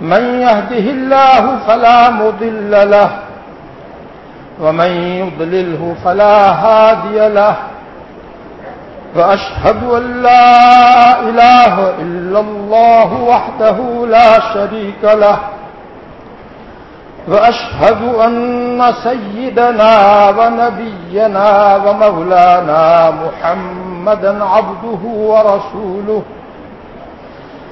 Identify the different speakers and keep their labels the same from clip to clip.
Speaker 1: من يهده الله فلا مضل له ومن يضلله فلا هادي له وأشهد أن لا إله إلا الله وحده لا شريك له وأشهد أن سيدنا ونبينا ومولانا محمدا عبده ورسوله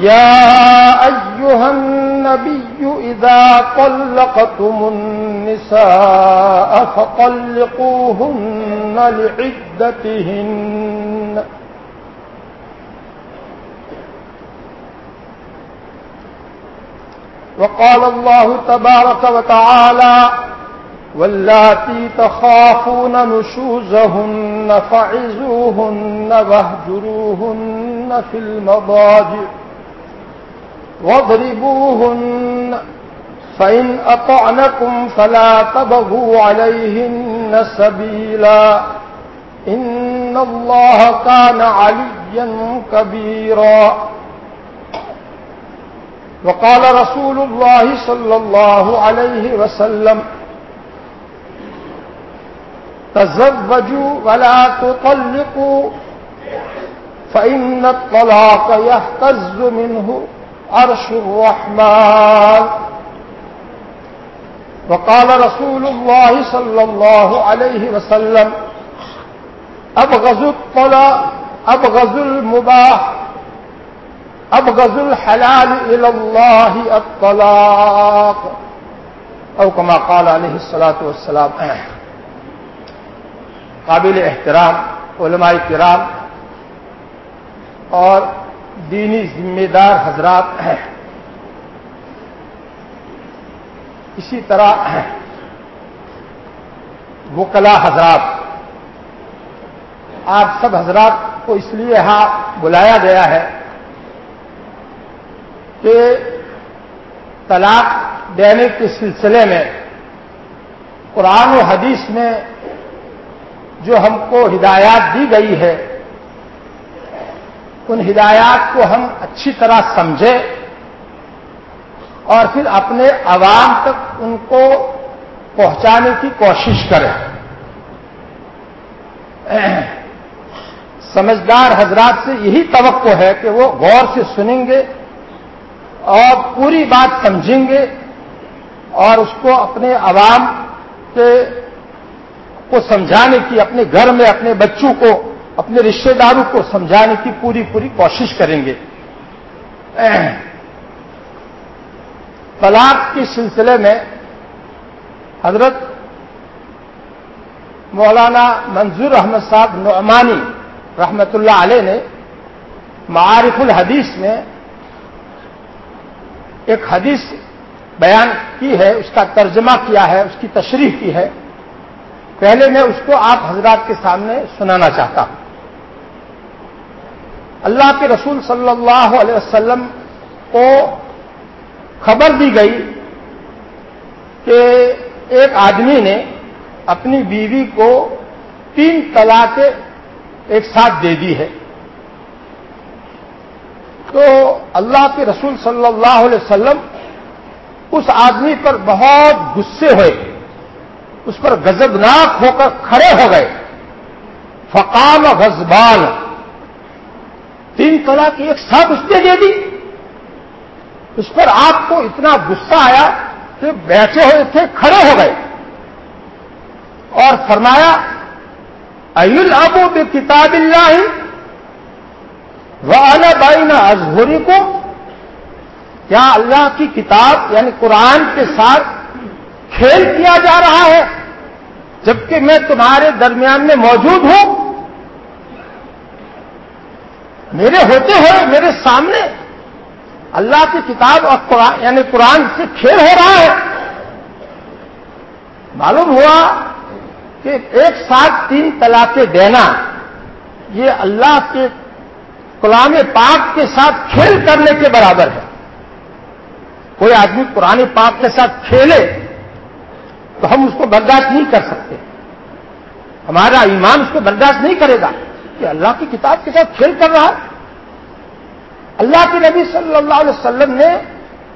Speaker 1: يا أيها النبي إذا طلقتم النساء فطلقوهن لعدتهن. وقال الله تبارك وتعالى واللاتي تخافون نشوزهن فعزوهن واهجروهن. في المضاجع واضربوهن فإن أطعنكم فلا تبغوا عليهن سبيلا إن الله كان عليا كبيرا وقال رسول الله صلى الله عليه وسلم تزوجوا ولا تطلقوا فإن الطلاق يهتز منه عرش الرحمن وقال رسول الله صلى الله عليه وسلم أبغض الطلاق أبغض المباح أبغض الحلال إلى الله الطلاق، أو كما قال عليه الصلاة والسلام، قابل احترام، علماء کرام اور دینی ذمہ دار حضرات اسی طرح وکلا حضرات۔ آپ سب حضرات کو اس لیے یہاں بلایا گیا ہے کہ طلاق دینے کے سلسلے میں قرآن و حدیث میں جو ہم کو ہدایات دی گئی ہے ان ہدایات کو ہم اچھی طرح سمجھیں اور پھر اپنے عوام تک ان کو پہنچانے کی کوشش کریں سمجھدار حضرات سے یہی توقع ہے کہ وہ غور سے سنیں گے اور پوری بات سمجھیں گے اور اس کو اپنے عوام کے کو سمجھانے کی، اپنے گھر میں، اپنے بچوں کو اپنے رشتے داروں کو سمجھانے کی پوری پوری کوشش کریں گے۔ طلاق کے سلسلے میں حضرت مولانا منظور احمد صاحب نعمانی رحمت اللہ علیہ نے معارف الحدیث میں ایک حدیث بیان کی ہے، اس کا ترجمہ کیا ہے، اس کی تشریح کی ہے۔ پہلے میں اس کو آپ حضرات کے سامنے سنانا چاہتا ہوں۔ اللہ کے رسول صلی اللہ علیہ وسلم کو خبر دی گئی کہ ایک آدمی نے اپنی بیوی کو تین طلاقیں ایک ساتھ دے دی ہے۔ تو اللہ کے رسول صلی اللہ علیہ وسلم اس آدمی پر بہت غصے ہوئے، اس پر گزبناک ہو کر کھڑے ہو گئے۔ فقام غزبان تین طلاق ایک ساتھ اس نے دے دی۔ اس پر آپ کو اتنا غصہ آیا کہ بیٹھے ہوئے تھے، کھڑے ہو گئے۔ اور فرمایا، ایل ابو بے کتاب اللہ وہ بائنا ازہوری کو کیا اللہ کی کتاب یعنی قرآن کے ساتھ کھیل کیا جا رہا ہے؟ جبکہ میں تمہارے درمیان میں موجود ہوں۔ میرے ہوتے ہوئے میرے سامنے اللہ کی کتاب اور قرآن یعنی قرآن سے کھیل ہو رہا ہے۔ معلوم ہوا کہ ایک ساتھ تین طلاقیں دینا، یہ اللہ کے کلام پاک کے ساتھ کھیل کرنے کے برابر ہے۔ کوئی آدمی قرآن پاک کے ساتھ کھیلے تو ہم اس کو برداشت نہیں کر سکتے۔ ہمارا ایمان اس کو برداشت نہیں کرے گا۔ کہ اللہ کی کتاب کے ساتھ کھیل کر رہا ہے۔ اللہ کے نبی صلی اللہ علیہ وسلم نے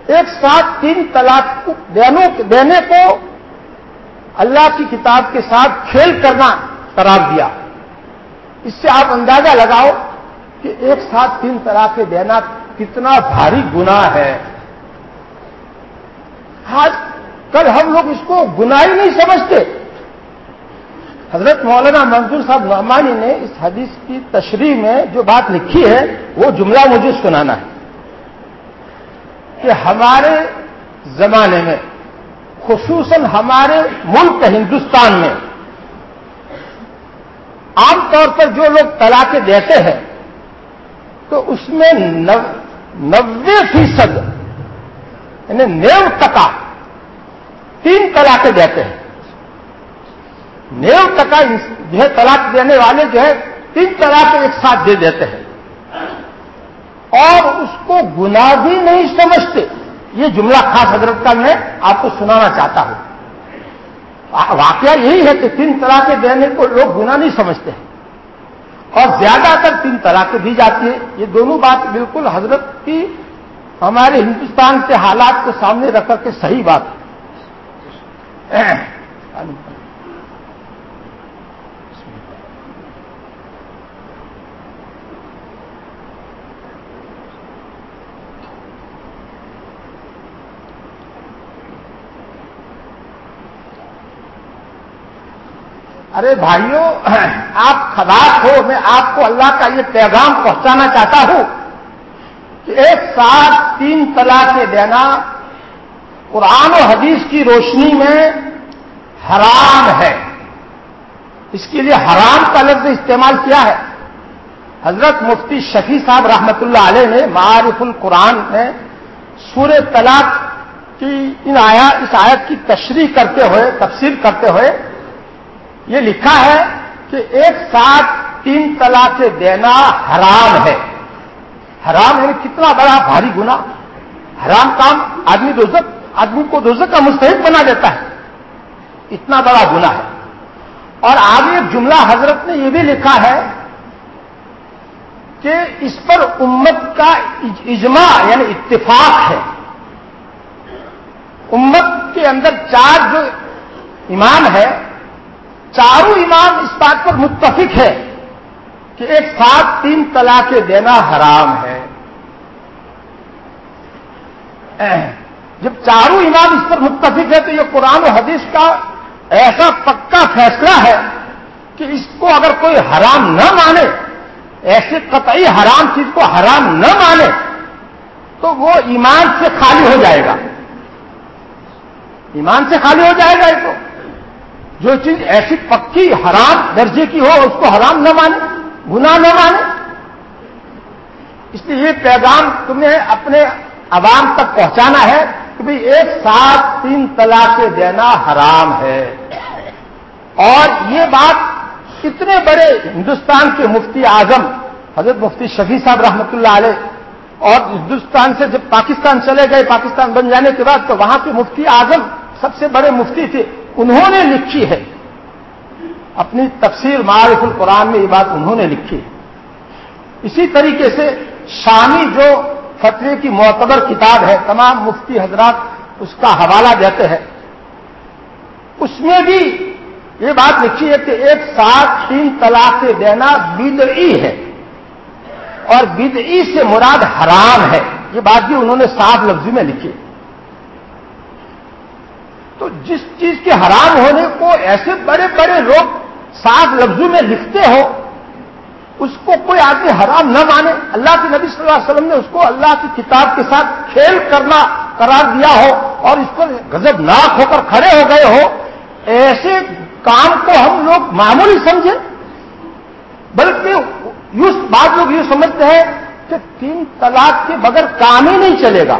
Speaker 1: ایک ساتھ تین طلاق دینے کو اللہ کی کتاب کے ساتھ کھیل کرنا قرار دیا۔ اس سے آپ اندازہ لگاؤ کہ ایک ساتھ تین طلاقیں دینا کتنا بھاری گنا ہے۔ آج کل ہم لوگ اس کو گنا ہی نہیں سمجھتے۔ حضرت مولانا منظور صاحب نعمانی نے اس حدیث کی تشریح میں جو بات لکھی ہے، وہ جملہ مجھے سنانا ہے کہ ہمارے زمانے میں، خصوصاً ہمارے ملک ہندوستان میں، عام طور پر جو لوگ طلاقیں دیتے ہیں، تو اس میں نوے فیصد یعنی نیو ٹکا تین طلاقیں دیتے ہیں۔ نیو ٹکا جو ہے طلاق دینے والے جو ہے تین طلاق ایک ساتھ دے دیتے ہیں۔ اور اس کو گنا بھی نہیں سمجھتے۔ یہ جملہ خاص حضرت کا میں آپ کو سنانا چاہتا ہوں۔ واقعہ یہی ہے کہ تین طلاقیں دینے کو لوگ گنا نہیں سمجھتے ہیں۔ اور زیادہ تر تین طلاقیں دی جاتی ہے یہ دونوں بات بالکل حضرت کی ہمارے ہندوستان کے حالات کو سامنے رکھ کر کے صحیح بات ہے۔ ارے بھائیوں آپ خلاق ہو، میں آپ کو اللہ کا یہ پیغام پہنچانا چاہتا ہوں کہ ایک ساتھ تین طلاقیں دینا قرآن و حدیث کی روشنی میں حرام ہے۔ اس کے لیے حرام کا لفظ استعمال کیا ہے؟ حضرت مفتی شفیع صاحب رحمت اللہ علیہ نے معارف القرآن میں سورہ طلاق کی، ان آیا، اس آیت کی تشریح کرتے ہوئے تفصیل کرتے ہوئے یہ لکھا ہے کہ ایک ساتھ تین طلاق دینا حرام ہے۔ حرام یعنی کتنا بڑا بھاری گنا حرام کام آدمی دوزک آدمی کو دوزک کا مستحق بنا دیتا ہے۔ اتنا بڑا گنا ہے۔ اور آگے ایک جملہ حضرت نے یہ بھی لکھا ہے کہ اس پر امت کا اجماع یعنی اتفاق ہے۔ امت کے اندر چار جو امام ہے چاروں امام اس بات پر متفق ہے کہ ایک ساتھ تین طلاقیں دینا حرام ہے۔ جب چاروں امام اس پر متفق ہے تو یہ قرآن و حدیث کا ایسا پکا فیصلہ ہے کہ اس کو اگر کوئی حرام نہ مانے ایسے قطعی حرام چیز کو حرام نہ مانے، تو وہ ایمان سے خالی ہو جائے گا۔ ایمان سے خالی ہو جائے گا یہ تو۔ جو چیز ایسی پکی حرام درجے کی ہو اس کو حرام نہ مانے، گناہ نہ مانے۔ اس لیے یہ پیغام تمہیں اپنے عوام تک پہنچانا ہے کہ بھائی ایک ساتھ تین طلاقیں دینا حرام ہے۔ اور یہ بات اتنے بڑے ہندوستان کے مفتی اعظم، حضرت مفتی شفیع صاحب رحمۃ اللہ علیہ، اور ہندوستان سے جب پاکستان چلے گئے، پاکستان بن جانے کے بعد تو وہاں کے مفتی اعظم سب سے بڑے مفتی تھے۔ انہوں نے لکھی ہے۔ اپنی تفسیر معارف القرآن میں یہ بات انہوں نے لکھی اسی طریقے سے شامی جو فتوے کی معتبر کتاب ہے، تمام مفتی حضرات اس کا حوالہ دیتے ہیں۔ اس میں بھی یہ بات لکھی ہے کہ ایک ساتھ تین طلاق دینا بدعی ہے اور بدعی سے مراد حرام ہے۔ یہ بات بھی انہوں نے صاف لفظی میں لکھی ہے۔ تو جس چیز کے حرام ہونے کو ایسے بڑے بڑے لوگ صاف لفظوں میں لکھتے ہو، اس کو کوئی آدمی حرام نہ مانے۔ اللہ کے نبی صلی اللہ علیہ وسلم نے اس کو اللہ کی کتاب کے ساتھ کھیل کرنا قرار دیا ہو اور اس پر غزب ناک ہو کر کھڑے ہو گئے ہو، ایسے کام کو ہم لوگ معمولی سمجھے بلکہ یوں بعض لوگ یہ سمجھتے ہیں کہ تین طلاق کے بغیر کام ہی نہیں چلے گا۔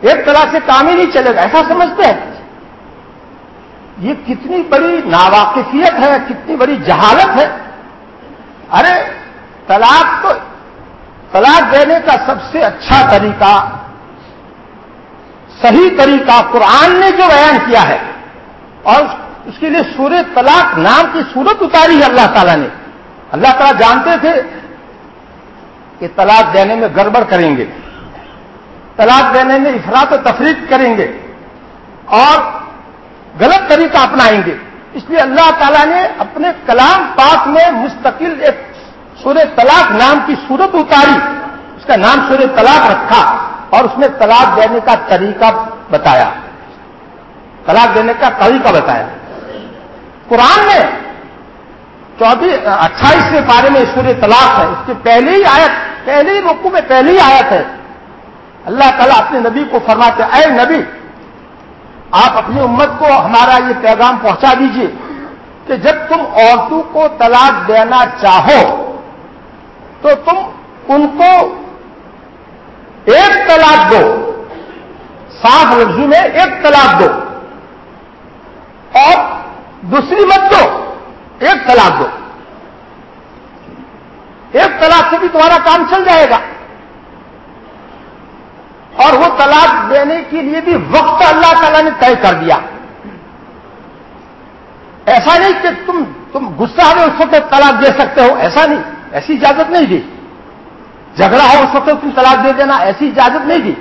Speaker 1: ایک طلاق سے کام ہی نہیں چلے گا۔ ایسا سمجھتے ہیں۔ یہ کتنی بڑی ناواقفیت ہے، کتنی بڑی جہالت ہے۔ ارے، طلاق تو، طلاق دینے کا سب سے اچھا طریقہ، صحیح طریقہ قرآن نے جو بیان کیا ہے، اور اس کے لیے سورہ طلاق نام کی صورت اتاری ہے اللہ تعالیٰ نے۔ اللہ تعالیٰ جانتے تھے کہ طلاق دینے میں گڑبڑ کریں گے۔ طلاق دینے میں افراد و تفریق کریں گے۔ اور غلط طریقہ اپنائیں گے۔ اس لیے اللہ تعالیٰ نے اپنے کلام پاک میں مستقل ایک سورہ طلاق نام کی صورت اتاری۔ اس کا نام سورہ طلاق رکھا اور اس میں طلاق دینے کا طریقہ بتایا۔ طلاق دینے کا طریقہ بتایا۔ قرآن میں چوبیس اٹھائیسویں پارے میں سورہ طلاق ہے۔ اس کے پہلے ہی آیت پہلے ہی رقو میں پہلی ہی آیت ہے۔ اللہ تعالیٰ اپنے نبی کو فرماتے اے نبی آپ اپنی امت کو ہمارا یہ پیغام پہنچا دیجیے کہ جب تم عورتوں کو طلاق دینا چاہو تو تم ان کو ایک طلاق دو صاف لفظوں میں ایک طلاق دو اور دوسری مت دو، ایک طلاق دو۔ ایک طلاق سے بھی تمہارا کام چل جائے گا۔ اور وہ طلاق دینے کے لیے بھی وقت اللہ تعالیٰ نے طے کر دیا۔ ایسا نہیں کہ تم تم غصہ میں اس وقت طلاق دے سکتے ہو، ایسا نہیں۔ ایسی اجازت نہیں دی۔ جھگڑا ہو اس وقت تم طلاق دے دینا، ایسی اجازت نہیں دی۔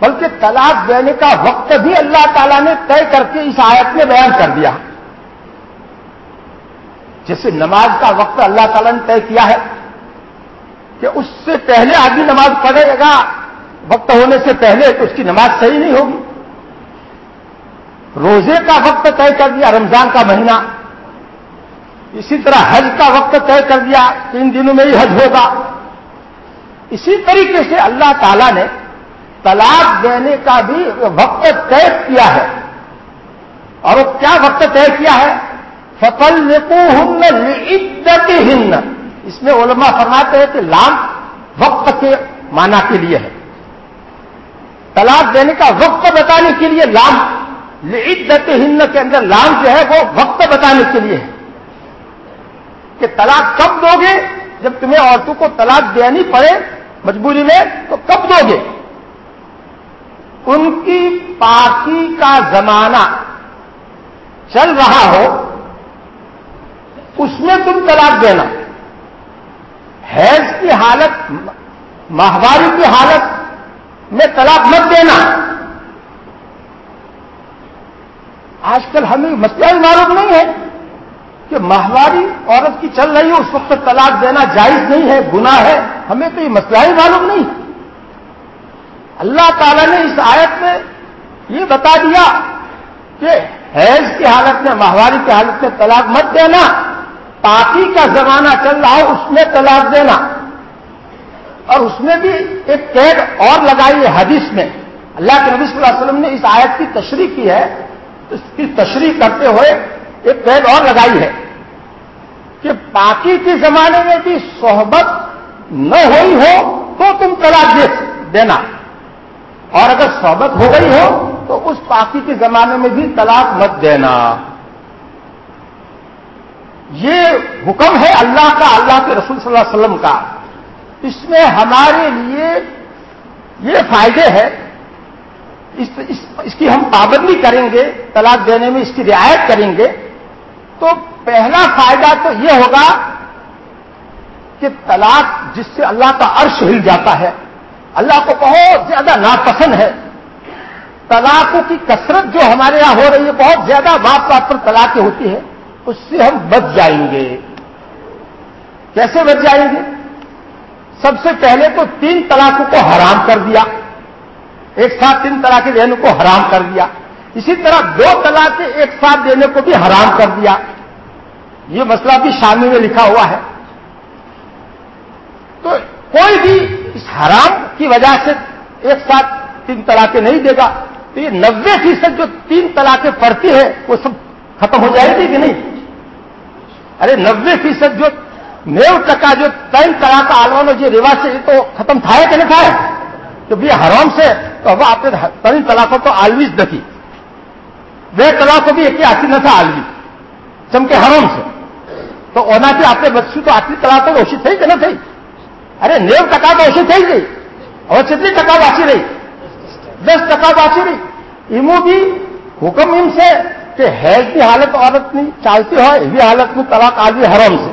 Speaker 1: بلکہ طلاق دینے کا وقت بھی اللہ تعالیٰ نے طے کر کے اس آیت میں بیان کر دیا۔ جیسے نماز کا وقت اللہ تعالیٰ نے طے کیا ہے کہ اس سے پہلے آدمی نماز پڑھے گا وقت ہونے سے پہلے تو اس کی نماز صحیح نہیں ہوگی۔ روزے کا وقت طے کر دیا، رمضان کا مہینہ۔ اسی طرح حج کا وقت طے کر دیا، تین دنوں میں ہی حج ہوگا۔ اسی طریقے سے اللہ تعالی نے طلاق دینے کا بھی وقت طے کیا ہے۔ اور وہ کیا وقت طے کیا ہے؟ فقل ہند اس میں علماء فرماتے ہیں کہ لام وقت کے معنی کے لیے ہے۔ طلاق دینے کا وقت بتانے کے لیے لام عدت ہند کے اندر لام جو ہے وہ وقت بتانے کے لیے ہے۔ کہ طلاق کب دو گے جب تمہیں عورتوں کو طلاق دینی پڑے مجبوری میں، تو کب دو گے ان کی پاکی کا زمانہ چل رہا ہو، اس میں تم طلاق دینا۔ حیض کی حالت، ماہواری کی حالت میں طلاق مت دینا۔ آج کل ہمیں مسئلہ ہی معلوم نہیں ہے کہ ماہواری عورت کی چل رہی ہے، اس وقت طلاق دینا جائز نہیں ہے، گناہ ہے۔ ہمیں تو یہ مسئلہ ہی معلوم نہیں۔ اللہ تعالی نے اس آیت میں یہ بتا دیا کہ حیض کی حالت میں، ماہواری کی حالت میں طلاق مت دینا۔ پاکی کا زمانہ چل رہا ہے، اس میں طلاق دینا۔ اور اس میں بھی ایک قید اور لگائی ہے حدیث میں۔ اللہ کے نبی صلی اللہ علیہ وسلم نے اس آیت کی تشریح کی ہے۔ اس کی تشریح کرتے ہوئے ایک قید اور لگائی ہے کہ پاکی کے زمانے میں بھی صحبت نہ ہوئی ہو تو تم طلاق دے دینا۔ اور اگر صحبت ہو گئی ہو تو اس پاکی کے زمانے میں بھی طلاق مت دینا۔ یہ حکم ہے اللہ کا، اللہ کے رسول صلی اللہ علیہ وسلم کا۔ اس میں ہمارے لیے یہ فائدے ہیں۔ اس, اس, اس کی ہم پابندی کریں گے طلاق دینے میں اس کی رعایت کریں گے۔ تو پہلا فائدہ تو یہ ہوگا کہ طلاق جس سے اللہ کا عرش ہل جاتا ہے اللہ کو بہت زیادہ ناپسند ہے۔ طلاقوں کی کثرت جو ہمارے یہاں ہو رہی ہے بہت زیادہ باپ باپ پر طلاقیں ہوتی ہے اس سے ہم بچ جائیں گے۔ کیسے بچ جائیں گے؟ سب سے پہلے تو تین طلاقوں کو حرام کر دیا۔ ایک ساتھ تین طلاقیں دینے کو حرام کر دیا۔ اسی طرح دو طلاقیں ایک ساتھ دینے کو بھی حرام کر دیا۔ یہ مسئلہ بھی شامی میں لکھا ہوا ہے۔ تو کوئی بھی اس حرام کی وجہ سے ایک ساتھ تین طلاقیں نہیں دے گا۔ تو یہ نبے فیصد جو تین طلاقیں پڑتی ہے وہ سب ختم ہو جائے گی کہ نہیں؟ ارے نبے فیصد جو نیو ٹکا جو تین طلاق آلوانا جو رواج سے یہ تو ختم تھا کہ نہیں تھا؟ تو بھی حرام سے تو اب آپ نے تین طلاقوں کو آلویز دکھی وہ طلاق بھی ایک ہی نہ تھا آلوی چمکے حرام سے۔ تو اونا کی آپ نے بچی تو آٹھ طلاق اوشی تھی کہ نہ تھی ارے، نیو ٹکا تو اوشی تھی گئی اور کتنی ٹکا باسی رہی دس ٹکا باسی رہی امو بھی حکم ام سے کہ حیض کی حالت عورت نہیں چالتی ہو یہ حالت میں طلاق آدمی حرم سے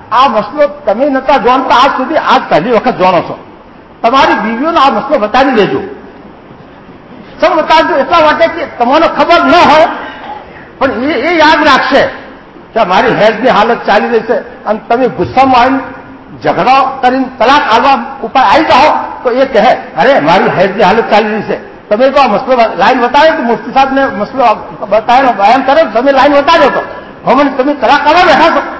Speaker 1: آ مسل تم نکا جی آج پہلی وقت جانا چار دیو آ مسل بتا دےجو سب بتا دوں خبر نہ ہو یاد رکھتے کہ میری ہیزنی حالت چالیس تم گسا جگڑا کراؤ تو یہ کہرے میری ہیڈ چالیس ہے تم تو آ مسل لائن بتا تو مفتی صاحب نے مسل بتا کر لائن بتا دوں تو مجھے تمہیں کلاکر رہنا چاہ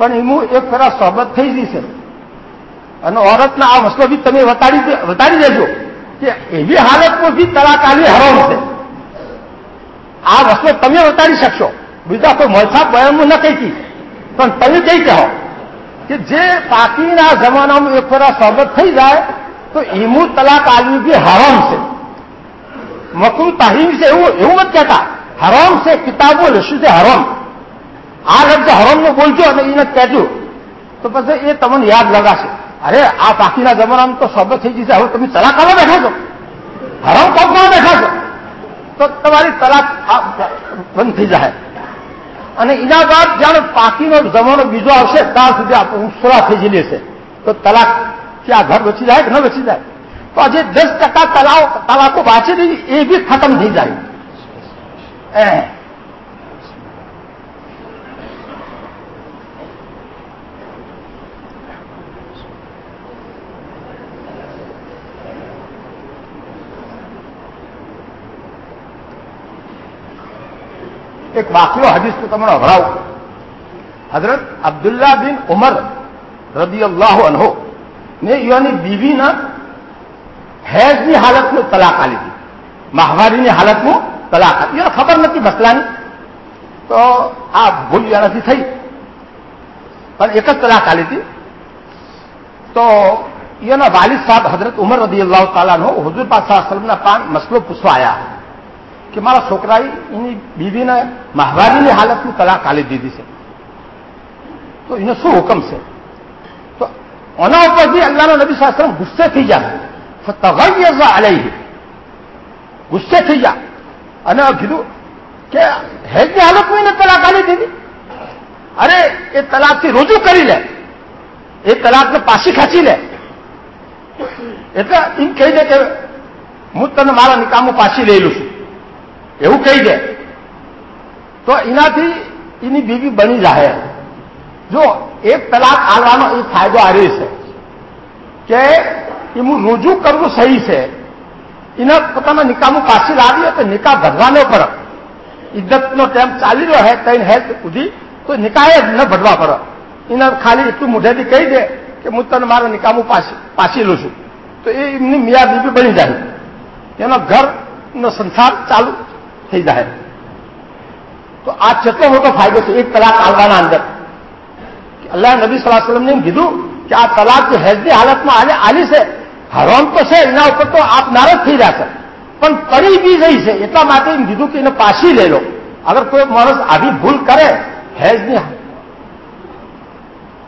Speaker 1: ایک خوا سوبت سے اور تم کئی کہ جمنا ایک خوش سوبت تھی جائے تو یہ تلاک بھی ہر مک تہیم سے کہتا ہر کتابوں لوگ ہر آپ جو ہر بولج تو پھر یاد رکھا سا ارے آ جانا چاہیے تلاک بند جانے پاکی جمان بجے آس تربیت لے سکے تو تلاک آ گھر بچی جائے کہ نہی جائے؟ تو آج دس ٹکٹ تلاک واچی دیتم ایک واقعہ حدیث کو تمنا ہراؤ حضرت عبداللہ بن عمر رضی اللہ عنہ نے یعنی بیوی نا حیض حالت میں طلاق آلی تھی۔ ماہواری نے حالت میں طلاق آتی یار خبر نہ تھی مسئلہ نہیں۔ تو آپ بھول جانا تھی صحیح پر ایک طلاق لی تھی۔ تو یہ نا والد صاحب حضرت عمر رضی اللہ تعالیٰ عنہ حضور پاس صلی اللہ علیہ وسلم نے پان مسلو پوچھوایا કે મારા છોકરાએ એની બીવીને માહવારીની હાલતની તલાક આલી દીધી છે તો એનો શું હુકમ છે તો આના ઉપરથી અલ્લાહનો નબી શાસ્ત્ર ગુસ્સે થઈ જાય તગયઝ અલૈહ ગુસ્સે થઈ જા અને કીધું કે હેજની હાલતમાં એને તલાક આલી દીધી અરે એ તલાકથી રૂજુ કરી લે એ તલાકને પાછી ખેંચી લે એટલે એમ કહી દે કે હું તને મારા નિકામો પાછી લઈ છું یہ دے تو یہاں بیلاک آپ فائدہ آپ کہہ ہے نکاموں پاسی لگی ہو تو نکاح بڑا پڑھت نائم چالی ہے تو نکاح نہ بڑھا کر خالی ایک کہہ دے کہ مکاموں پاسی لو چھو تو یہ میرا بیبی بنی جائے یہاں گھرس چالو سجدہ ہے۔ تو آج چکر ہو تو فائدے سے ایک طلاق آلوانا اندر۔ کہ اللہ نبی صلی اللہ علیہ وسلم نے کیدھું کہ આ તલાક જો હેજની હાલતમાં આલે આલી تو હરામ તો છે એના ઉપર તો આપ નારાજ થઈ پن پڑی بھی બી سے، اتنا એટલા માટે گدو કીધું કે پاسی لے لو۔ اگر کوئی مانس ابھی بھول کرے، حیض نہیں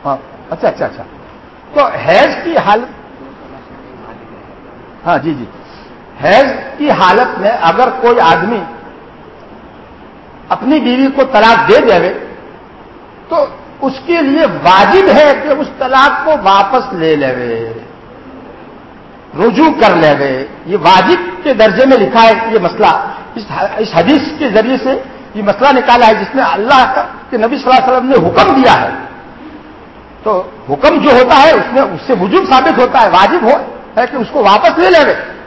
Speaker 1: ہاں اچھا اچھا اچھا۔ تو حیض کی حالت ہاں جی جی۔ حیض کی حالت میں اگر کوئی آدمی اپنی بیوی کو طلاق دے دے۔ تو اس کے لیے واجب ہے کہ اس طلاق کو واپس لے لے۔ رجوع کر لے۔ یہ واجب کے درجے میں لکھا ہے یہ مسئلہ۔ اس حدیث کے ذریعے سے یہ مسئلہ نکالا ہے جس میں اللہ کے نبی صلی اللہ علیہ وسلم نے حکم دیا ہے۔ تو حکم جو ہوتا ہے اس میں اس سے وجوب ثابت ہوتا ہے، واجب ہو ہے کہ اس کو واپس لے لے۔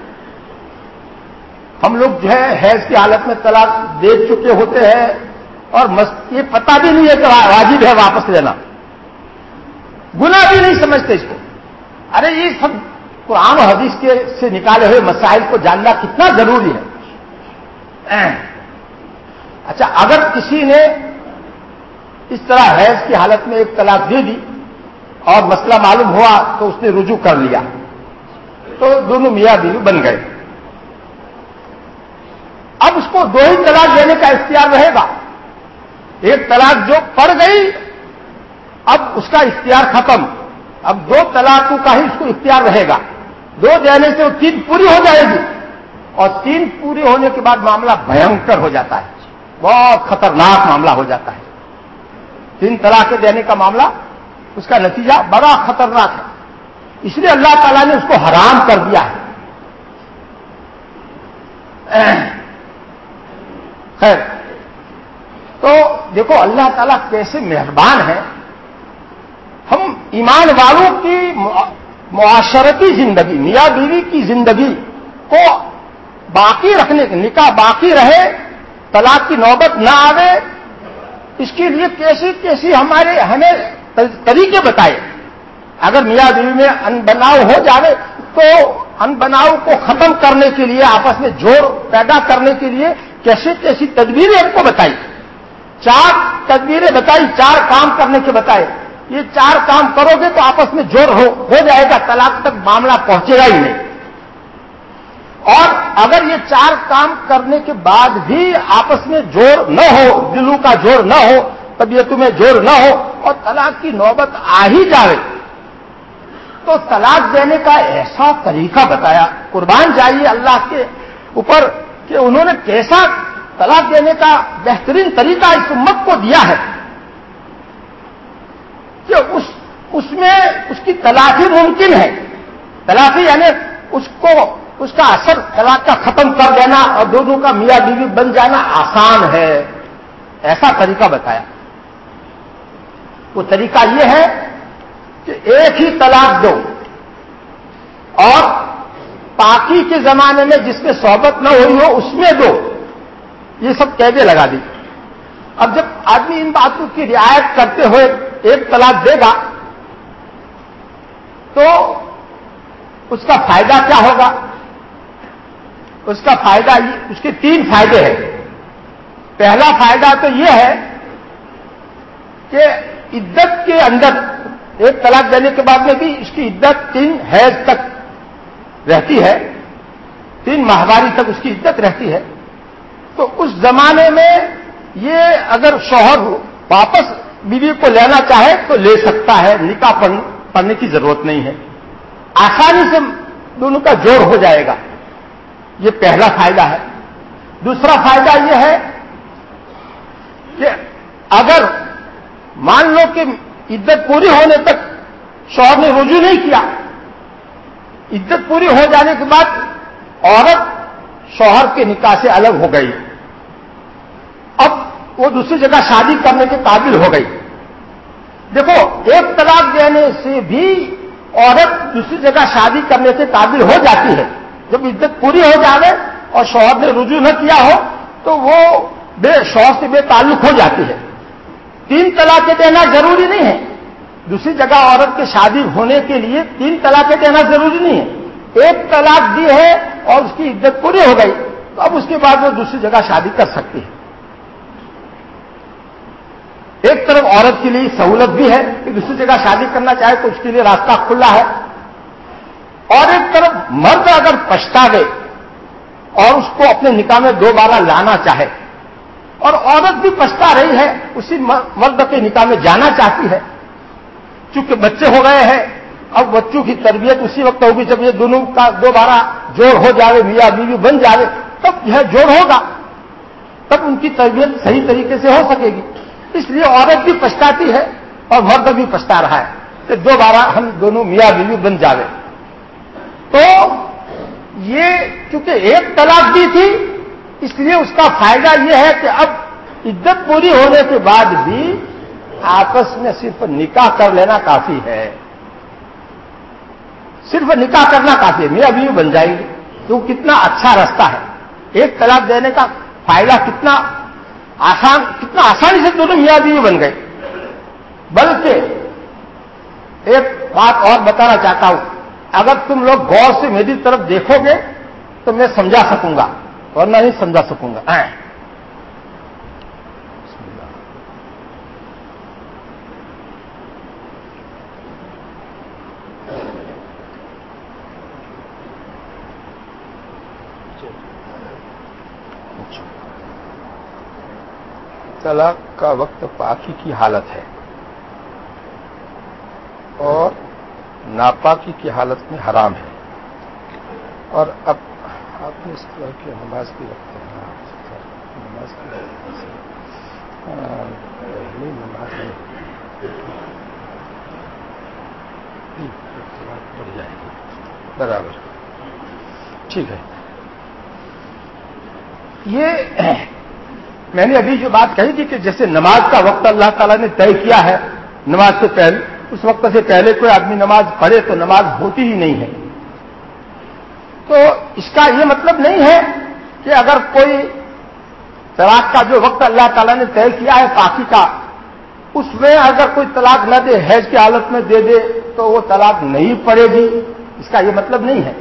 Speaker 1: ہم لوگ جو ہے حیض کی حالت میں طلاق دے چکے ہوتے ہیں اور یہ پتہ بھی نہیں ہے کہ واجب ہے واپس لینا۔ گناہ بھی نہیں سمجھتے اس کو۔ ارے، یہ سب قرآن و حدیث کے سے نکالے ہوئے مسائل کو جاننا کتنا ضروری ہے۔ اچھا اگر کسی نے اس طرح حیض کی حالت میں ایک طلاق دے دی اور مسئلہ معلوم ہوا تو اس نے رجوع کر لیا، تو دونوں میاں بیوی بن گئے۔ کو دو ہی طلاق دینے کا اختیار رہے گا۔ ایک طلاق جو پڑ گئی، اب اس کا اختیار ختم۔ اب دو طلاقوں کا ہی اس کو اختیار رہے گا۔ دو دینے سے وہ تین پوری ہو جائے گی۔ اور تین پوری ہونے کے بعد معاملہ بھینکر ہو جاتا ہے۔ بہت خطرناک معاملہ ہو جاتا ہے۔ تین طلاق دینے کا معاملہ، اس کا نتیجہ بڑا خطرناک ہے۔ اس لیے اللہ تعالیٰ نے اس کو حرام کر دیا ہے۔ ہے۔ تو دیکھو اللہ تعالیٰ کیسے مہربان ہے ہم ایمان والوں کی معاشرتی زندگی، میاں بیوی کی زندگی کو باقی رکھنے کے نکاح باقی رہے، طلاق کی نوبت نہ آوے، اس کے لیے کیسی کیسی ہمارے، ہمیں طریقے بتائے۔ اگر میاں بیوی میں ان بناؤ ہو جائے تو ان بناؤ کو ختم کرنے کے لیے، آپس میں جوڑ پیدا کرنے کے لیے کیسے کیسی تدبیریں ان کو بتائی؟ چار تدبیریں بتائی، چار کام کرنے کے بتائے۔ یہ چار کام کرو گے تو آپس میں جوڑ ہو ہو جائے گا، طلاق تک معاملہ پہنچے گا ہی نہیں۔ اور اگر یہ چار کام کرنے کے بعد بھی آپس میں جوڑ نہ ہو، دلوں کا جوڑ نہ ہو، طبیعتوں میں جوڑ نہ ہو اور طلاق کی نوبت آ ہی جائے تو طلاق دینے کا ایسا طریقہ بتایا۔ قربان جائیے اللہ کے اوپر کہ انہوں نے کیسا طلاق دینے کا بہترین طریقہ اس امت کو دیا ہے کہ اس اس میں اس کی تلافی ممکن ہے۔ تلافی یعنی اس کو اس کا اثر طلاق کا ختم کر دینا اور دونوں کا میاں بیوی بن جانا آسان ہے۔ ایسا طریقہ بتایا۔ وہ طریقہ یہ ہے کہ ایک ہی طلاق دو اور پاکی کے زمانے میں جس میں صحبت نہ ہوئی ہو، اس میں دو۔ یہ سب قیدے لگا دی۔ اب جب آدمی ان باتوں کی رعایت کرتے ہوئے ایک طلاق دے گا، تو اس کا فائدہ کیا ہوگا؟ اس کا فائدہ اس کے تین فائدے ہیں۔ پہلا فائدہ تو یہ ہے کہ عدت کے اندر ایک طلاق دینے کے بعد میں بھی اس کی عدت تین حیض تک رہتی ہے، تین ماہواری تک اس کی عزت رہتی ہے۔ تو اس زمانے میں یہ اگر شوہر ہو واپس بیوی کو لینا چاہے تو لے سکتا ہے، نکاح پڑھنے کی ضرورت نہیں ہے۔ آسانی سے دونوں کا جوڑ ہو جائے گا۔ یہ پہلا فائدہ ہے۔ دوسرا فائدہ یہ ہے کہ اگر مان لو کہ عدت پوری ہونے تک شوہر نے رجوع نہیں کیا عزت پوری ہو جانے کے بعد عورت شوہر کے نکاح سے الگ ہو گئی۔ اب وہ دوسری جگہ شادی کرنے کے قابل ہو گئی۔ دیکھو، ایک طلاق دینے سے بھی عورت دوسری جگہ شادی کرنے سے قابل ہو جاتی ہے۔ جب عزت پوری ہو جائے اور شوہر نے رجوع نہ کیا ہو، تو وہ بے شوہر سے بے تعلق ہو جاتی ہے۔ تین طلاقیں دینا ضروری نہیں ہے۔ دوسری جگہ عورت کے شادی ہونے کے لیے تین طلاقیں دینا ضروری نہیں ہے۔ ایک طلاق دی ہے اور اس کی عزت پوری ہو گئی، تو اب اس کے بعد وہ دوسری جگہ شادی کر سکتی ہے۔ ایک طرف عورت کے لیے سہولت بھی ہے کہ دوسری جگہ شادی کرنا چاہے تو اس کے لیے راستہ کھلا ہے۔ اور ایک طرف مرد اگر پچھتا دے اور اس کو اپنے نکاح میں دوبارہ لانا چاہے اور عورت بھی پچھتا رہی ہے، اسی مرد کے نکاح میں جانا چاہتی ہے چونکہ بچے ہو گئے ہیں، اب بچوں کی تربیت اسی وقت ہوگی جب یہ دونوں کا دوبارہ جوڑ ہو جائے میاں بیوی بن جائے تب یہ جوڑ ہوگا۔ تب ان کی تربیت صحیح طریقے سے ہو سکے گی۔ اس لیے عورت بھی پچھتاتی ہے اور مرد بھی پچھتا رہا ہے کہ دوبارہ ہم دونوں میاں بیوی بن جاوے۔ تو یہ چونکہ ایک طلاق بھی تھی، اس لیے اس کا فائدہ یہ ہے کہ اب عدت پوری ہونے کے بعد بھی آپس میں صرف نکاح کر لینا کافی ہے۔ صرف نکاح کرنا کافی ہے۔ میاں بیوی بن جائے گی۔ تو کتنا اچھا راستہ ہے۔ ایک طلاق دینے کا فائدہ کتنا آسان، کتنا آسانی سے دونوں میاں بیوی بن گئے۔ بلکہ ایک بات اور بتانا چاہتا ہوں۔ اگر تم لوگ غور سے میری طرف دیکھو گے تو میں سمجھا سکوں گا، ورنہ نہیں سمجھا سکوں گا۔ طلاق کا وقت پاکی کی حالت ہے۔ اور ناپاکی کی حالت میں حرام ہے۔ اور اب آپ نے اس طرح کی نماز ہاں، کی وقت نماز کی ہاں، پہلی نماز میں جائے گی۔ برابر۔ ٹھیک ہے۔ یہ میں نے ابھی جو بات کہی تھی کہ جیسے نماز کا وقت اللہ تعالیٰ نے طے کیا ہے، نماز سے پہلے، اس وقت سے پہلے کوئی آدمی نماز پڑھے تو نماز ہوتی ہی نہیں ہے۔ تو اس کا یہ مطلب نہیں ہے کہ اگر کوئی طلاق کا جو وقت اللہ تعالیٰ نے طے کیا ہے پاکی کا، اس میں اگر کوئی طلاق نہ دے حیض کی حالت میں دے دے، تو وہ طلاق نہیں پڑے گی۔ اس کا یہ مطلب نہیں ہے۔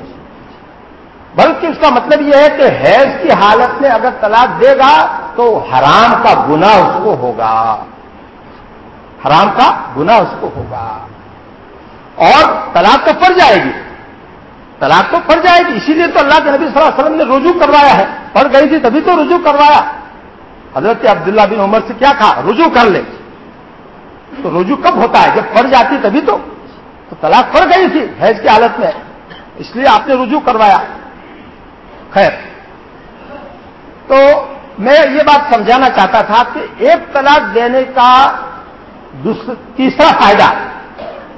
Speaker 1: بلکہ اس کا مطلب یہ ہے کہ حیض کی حالت میں اگر طلاق دے گا تو حرام کا گنا اس کو ہوگا۔ حرام کا گنا اس کو ہوگا۔ اور طلاق تو پڑ جائے گی۔ طلاق تو پڑ جائے گی۔ اسی لیے تو اللہ کے نبی صلی اللہ علیہ وسلم نے رجوع کروایا ہے۔ پڑ گئی تھی تبھی تو رجوع کروایا۔ حضرت عبداللہ بن عمر سے کیا کہا؟ رجوع کر لے۔ تو رجوع کب ہوتا ہے؟ جب پڑ جاتی تبھی تو۔ طلاق پڑ گئی تھی حیض کی حالت میں۔ اس لیے آپ نے رجوع کروایا۔ خیر۔ تو میں یہ بات سمجھانا چاہتا تھا کہ ایک طلاق دینے کا تیسرا فائدہ۔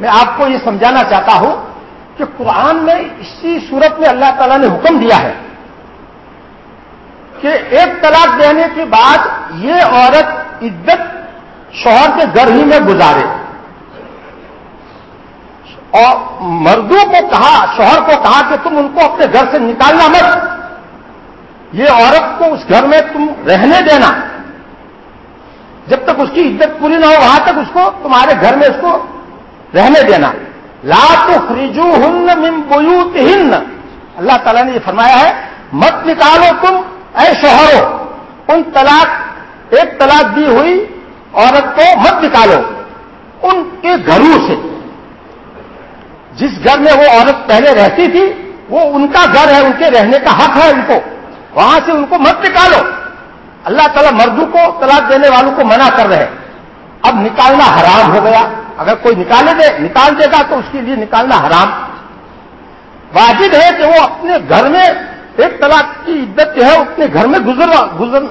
Speaker 1: میں آپ کو یہ سمجھانا چاہتا ہوں کہ قرآن میں اسی صورت میں اللہ تعالیٰ نے حکم دیا ہے کہ ایک طلاق دینے کے بعد یہ عورت عزت شوہر کے گھر ہی میں گزارے۔ اور مردوں کو کہا، شوہر کو کہا کہ تم ان کو اپنے گھر سے نکالنا مت۔ یہ عورت کو اس گھر میں تم رہنے دینا۔ جب تک اس کی عزت پوری نہ ہو، وہاں تک اس کو، تمہارے گھر میں اس کو رہنے دینا۔ لا تو فریجو ہن من بوت ہن اللہ تعالیٰ نے یہ فرمایا ہے، مت نکالو تم، اے شوہرو۔ ان طلاق، ایک طلاق دی ہوئی عورت کو مت نکالو، ان کے گھروں سے۔ جس گھر میں وہ عورت پہلے رہتی تھی، وہ ان کا گھر ہے، ان کے رہنے کا حق ہے ان کو۔ وہاں سے ان کو مت نکالو۔ اللہ تعالیٰ مردوں کو طلاق دینے والوں کو منع کر رہے اب نکالنا حرام ہو گیا۔ اگر کوئی نکالے دے، نکال دے گا تو اس کے لیے نکالنا حرام۔ واجب ہے کہ وہ اپنے گھر میں ایک طلاق کی عدت جو ہے اپنے گھر میں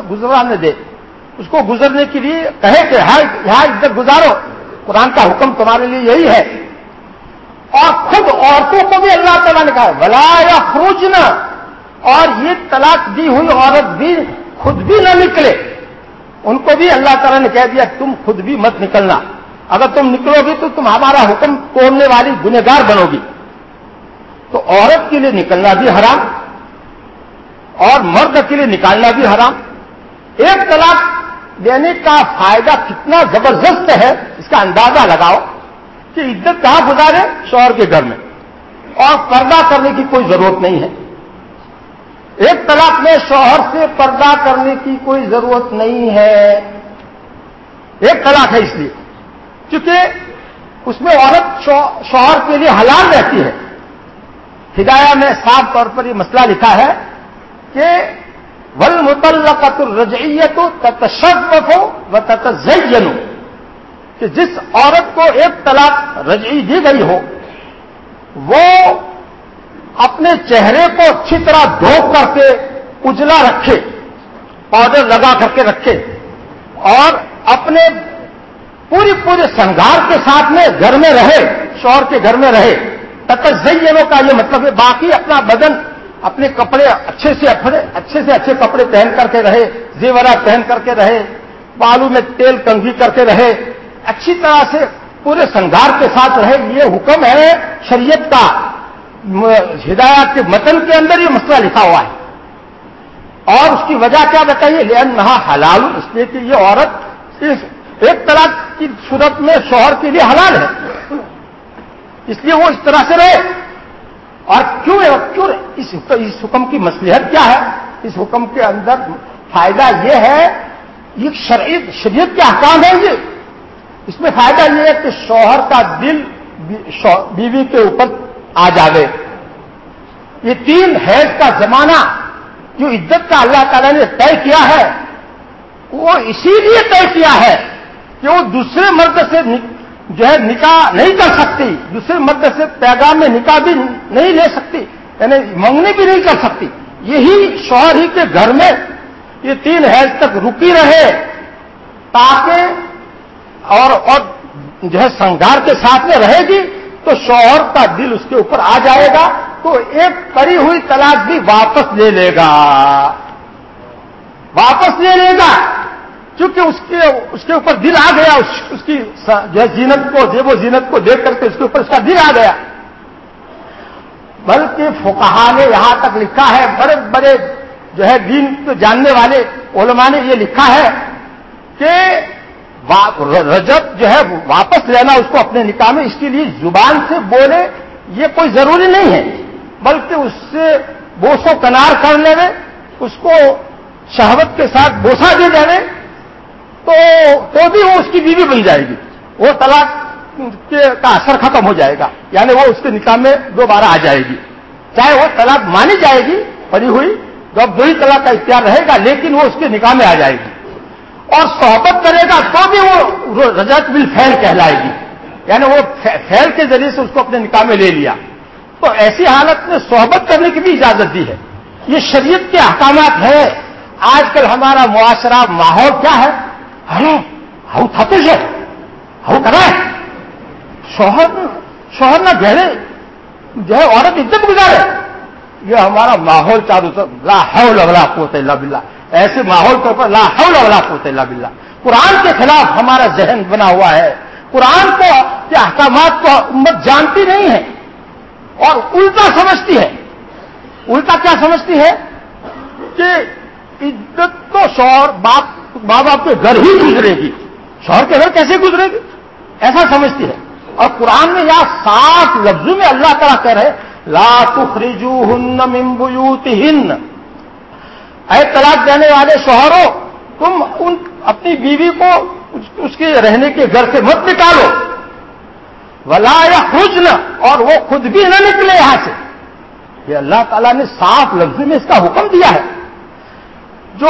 Speaker 1: گزرانے دے۔ اس کو گزرنے کے لیے کہے کہ ہاں، یہاں عزت گزارو۔ قرآن کا حکم تمہارے لیے یہی ہے۔ اور خود عورتوں کو بھی اللہ تعالیٰ نے کہا بلا یا فروجنا اور یہ طلاق دی ہوئی عورت بھی خود بھی نہ نکلے۔ ان کو بھی اللہ تعالیٰ نے کہہ دیا، تم خود بھی مت نکلنا۔ اگر تم نکلو گی تو تم ہمارا حکم توڑنے والی گنےگار بنو گی۔ تو عورت کے لیے نکلنا بھی حرام اور مرد کے لیے نکالنا بھی حرام۔ ایک طلاق دینے کا فائدہ کتنا زبردست ہے، اس کا اندازہ لگاؤ کہ عزت کہاں گزارے؟ شوہر کے گھر میں۔ اور پردہ کرنے کی کوئی ضرورت نہیں ہے۔ ایک طلاق میں شوہر سے پردہ کرنے کی کوئی ضرورت نہیں ہے، ایک طلاق ہے اس لیے۔ کیونکہ اس میں عورت شوہر کے لیے حلال رہتی ہے۔ ہدایہ میں صاف طور پر یہ مسئلہ لکھا ہے کہ ول متعلقت الرجعیت تتشف و تتزین کہ جس عورت کو ایک طلاق رجعی دی گئی ہو، وہ اپنے چہرے کو اچھی طرح دھو کر کے اجلا رکھے، پاؤڈر لگا کر کے رکھے اور اپنے پوری پورے سنگار کے ساتھ میں گھر میں رہے، شوہر کے گھر میں رہے۔ تتزینوں کا یہ مطلب ہے، باقی اپنا بدن اپنے کپڑے اچھے سے اپنے اچھے سے اچھے کپڑے پہن کر کے رہے زیورات پہن کر کے رہے بالو میں تیل کنگھی کر کے رہے۔ اچھی طرح سے پورے سنگار کے ساتھ رہے، یہ حکم ہے شریعت کا۔ ہدایات کے متن کے اندر یہ مسئلہ لکھا ہوا ہے۔ اور اس کی وجہ کیا بتائیے؟ لین نہا حلال، اس لیے کہ یہ عورت ایک طرح کی صورت میں شوہر کے لیے حلال ہے۔ اس لیے وہ اس طرح سے رہے۔ اور کیوں کیوں اس حکم کی مصلحت کیا ہے؟ اس حکم کے اندر فائدہ یہ ہے، یہ شریعت شریعت کے احکام ہے یہ۔ اس میں فائدہ یہ ہے کہ شوہر کا دل بیوی کے اوپر آ جاوے۔ یہ تین حیض کا زمانہ جو عزت کا اللہ تعالیٰ نے طے کیا ہے، وہ اسی لیے طے کیا ہے کہ وہ دوسرے مرد سے جو ہے نکاح نہیں کر سکتی، دوسرے مرد سے پیغام میں نکاح بھی نہیں لے سکتی یعنی منگنی بھی نہیں کر سکتی۔ یہی شوہر ہی کے گھر میں یہ تین حیض تک رکی رہے تاکہ اور اور جو ہے سنگار کے ساتھ میں رہے گی۔ تو شوہر کا دل اس کے اوپر آ جائے گا تو ایک پری ہوئی طلاق بھی واپس لے لے گا۔ واپس لے لے گا۔ چونکہ اس کے اس کے اوپر دل آ گیا، اس کی جو ہے زینت کو جیب و زینت کو دیکھ کر کے اس کے اوپر اس کا دل آ گیا۔ بلکہ فکہ نے یہاں تک لکھا ہے، بڑے بڑے جو ہے دین کو جاننے والے علماء نے یہ لکھا ہے کہ رجب جو ہے واپس لینا اس کو اپنے نکاح میں، اس کے لیے زبان سے بولے یہ کوئی ضروری نہیں ہے، بلکہ اس سے بوسو کنار کر لے، اس کو شہوت کے ساتھ بوسا دے دے تو تو بھی وہ اس کی بیوی بن جائے گی۔ وہ طلاق کا اثر ختم ہو جائے گا یعنی وہ اس کے نکاح میں دوبارہ آ جائے گی۔ چاہے وہ طلاق مانی جائے گی، پڑی ہوئی، تو اب وہی طلاق کا اختیار رہے گا، لیکن وہ اس کے نکاح میں آ جائے گی۔ اور صحبت کرے گا تو بھی وہ رجت بل فیل کہلائے گی۔ یعنی وہ فیل کے ذریعے سے اس کو اپنے نکاح میں لے لیا۔ تو ایسی حالت میں صحبت کرنے کی بھی اجازت دی ہے۔ یہ شریعت کے احکامات ہیں۔ آج کل ہمارا معاشرہ ماحول کیا ہے؟ ارے ہاؤ تھتے سے ہاؤ کرے شوہر شوہر نہ گہرے جو ہے عورت عزت گزارے۔ یہ ہمارا ماحول چارو طرف لا حول ولا قوت الا باللہ۔ ایسے ماحول کے اوپر لا حول ولا قوت الا باللہ۔ قرآن کے خلاف ہمارا ذہن بنا ہوا ہے۔ قرآن کو کے احکامات کو امت جانتی نہیں ہے اور الٹا سمجھتی ہے۔ الٹا کیا سمجھتی ہے؟ کہ عزت تو شوہر باپ، ماں باپ کے گھر ہی گزرے گی۔ شوہر کے گھر کیسے گزرے گی؟ ایسا سمجھتی ہے۔ اور قرآن میں یہاں سات لفظوں میں اللہ تعالیٰ کہہ رہے لا تخرجو ہن ممبوت ہن اے طلاق دینے والے شوہروں، تم ان اپنی بیوی کو اس کے رہنے کے گھر سے مت نکالو۔ ولا یا خوش اور وہ خود بھی نہ نکلے یہاں سے۔ یہ اللہ تعالیٰ نے صاف لفظ میں اس کا حکم دیا ہے۔ جو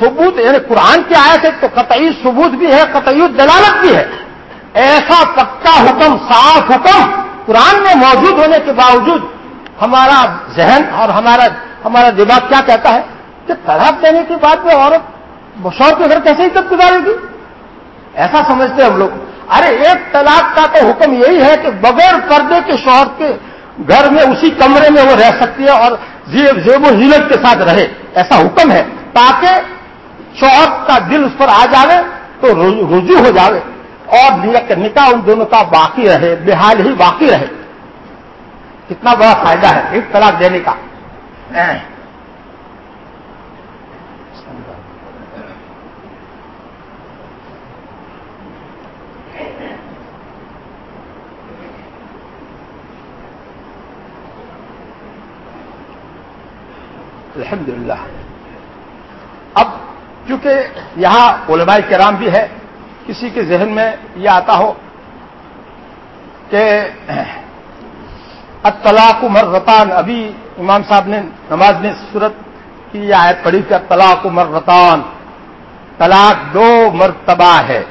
Speaker 1: ثبوت یعنی قرآن کی آئے تھے تو قطعی ثبوت بھی ہے، قطعی دلالت بھی ہے۔ ایسا پکا حکم، صاف حکم قرآن میں موجود ہونے کے باوجود ہمارا ذہن اور ہمارا ہمارا دماغ کیا کہتا ہے؟ کہ طلاق دینے کے بعد میں عورت شوہر کے گھر کیسے عزت گزارے گی؟ ایسا سمجھتے ہم لوگ۔ ارے، ایک طلاق کا تو حکم یہی ہے کہ بغیر پردے کے شوہر کے گھر میں اسی کمرے میں وہ رہ سکتی ہے اور زیب و زینت کے ساتھ رہے۔ ایسا حکم ہے۔ تاکہ شوہر کا دل اس پر آ جاوے تو رجوع ہو جاوے اور نکاح ان دونوں کا باقی رہے، بحال ہی باقی رہے۔ کتنا بڑا فائدہ ہے ایک طلاق دینے کا۔ الحمدللہ۔ اب چونکہ یہاں علماء کرام بھی ہے، کسی کے ذہن میں یہ آتا ہو کہ اطلاق مرتان، ابھی امام صاحب نے نماز میں صورت کی یہ آیت پڑھی کہ اطلاق مرتان، طلاق دو مرتبہ ہے۔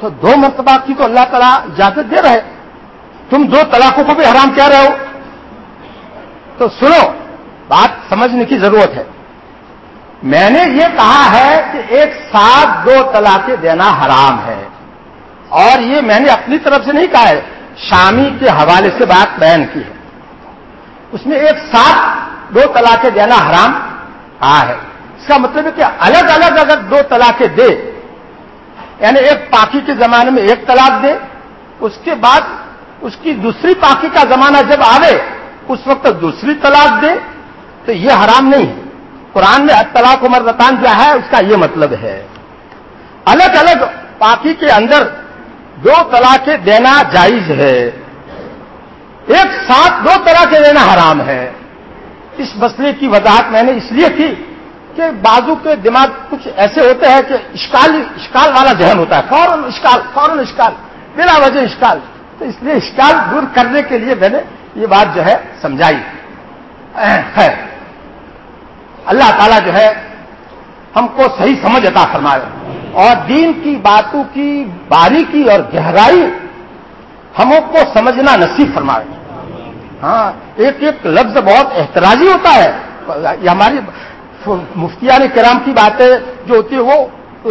Speaker 1: تو دو مرتبہ کی تو اللہ تعالیٰ اجازت دے رہے۔ تم دو طلاقوں کو بھی حرام کہہ رہے ہو۔ تو سنو بات سمجھنے کی ضرورت ہے۔ میں نے یہ کہا ہے کہ ایک ساتھ دو طلاقیں دینا حرام ہے۔ اور یہ میں نے اپنی طرف سے نہیں کہا ہے، شامی کے حوالے سے بات بیان کی ہے۔ اس میں ایک ساتھ دو طلاقیں دینا حرام کہا ہے۔ اس کا مطلب ہے کہ الگ الگ اگر دو طلاقیں دے یعنی ایک پاکی کے زمانے میں ایک طلاق دے، اس کے بعد اس کی دوسری پاکی کا زمانہ جب آوے، اس وقت دوسری طلاق دے تو یہ حرام نہیں۔ قرآن نے طلاق عمر رتان جو ہے، اس کا یہ مطلب ہے۔ الگ الگ پاکی کے اندر دو طلاقیں دینا جائز ہے۔ ایک ساتھ دو طلاقیں دینا حرام ہے۔ اس مسئلے کی وضاحت میں نے اس لیے کی کہ بازو کے دماغ کچھ ایسے ہوتے ہیں کہ اشکال اشکال والا ذہن ہوتا ہے۔ فوراً اشکال فوراً اشکال، بلا وجہ اشکال۔ تو اس لیے اشکال دور کرنے کے لیے میں نے یہ بات جو ہے سمجھائی۔ ہے۔ اللہ تعالیٰ جو ہے ہم کو صحیح سمجھ عطا فرمائے اور دین کی باتوں کی باریکی اور گہرائی ہموں کو سمجھنا نصیب فرمائے۔ ہاں ایک ایک لفظ بہت احتراجی ہوتا ہے۔ یہ ہماری مفتیان کرام کی باتیں جو ہوتی ہے وہ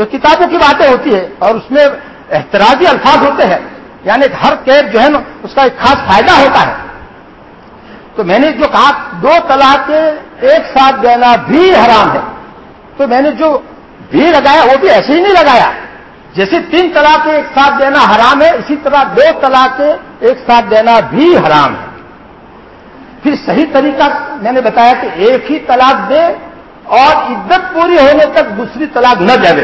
Speaker 1: کتابوں کی باتیں ہوتی ہے اور اس میں احتراجی الفاظ ہوتے ہیں۔ یعنی ہر قید جو ہے نا، اس کا ایک خاص فائدہ ہوتا ہے۔ تو میں نے جو کہا، دو طلاق ایک ساتھ دینا بھی حرام ہے۔ تو میں نے جو بھی لگایا، وہ بھی ایسے ہی نہیں لگایا۔ جیسے تین طلاق ایک ساتھ دینا حرام ہے، اسی طرح دو طلاق ایک ساتھ دینا بھی حرام ہے۔ پھر صحیح طریقہ میں نے بتایا کہ ایک ہی طلاق دے اور عدت پوری ہونے تک دوسری طلاق نہ دے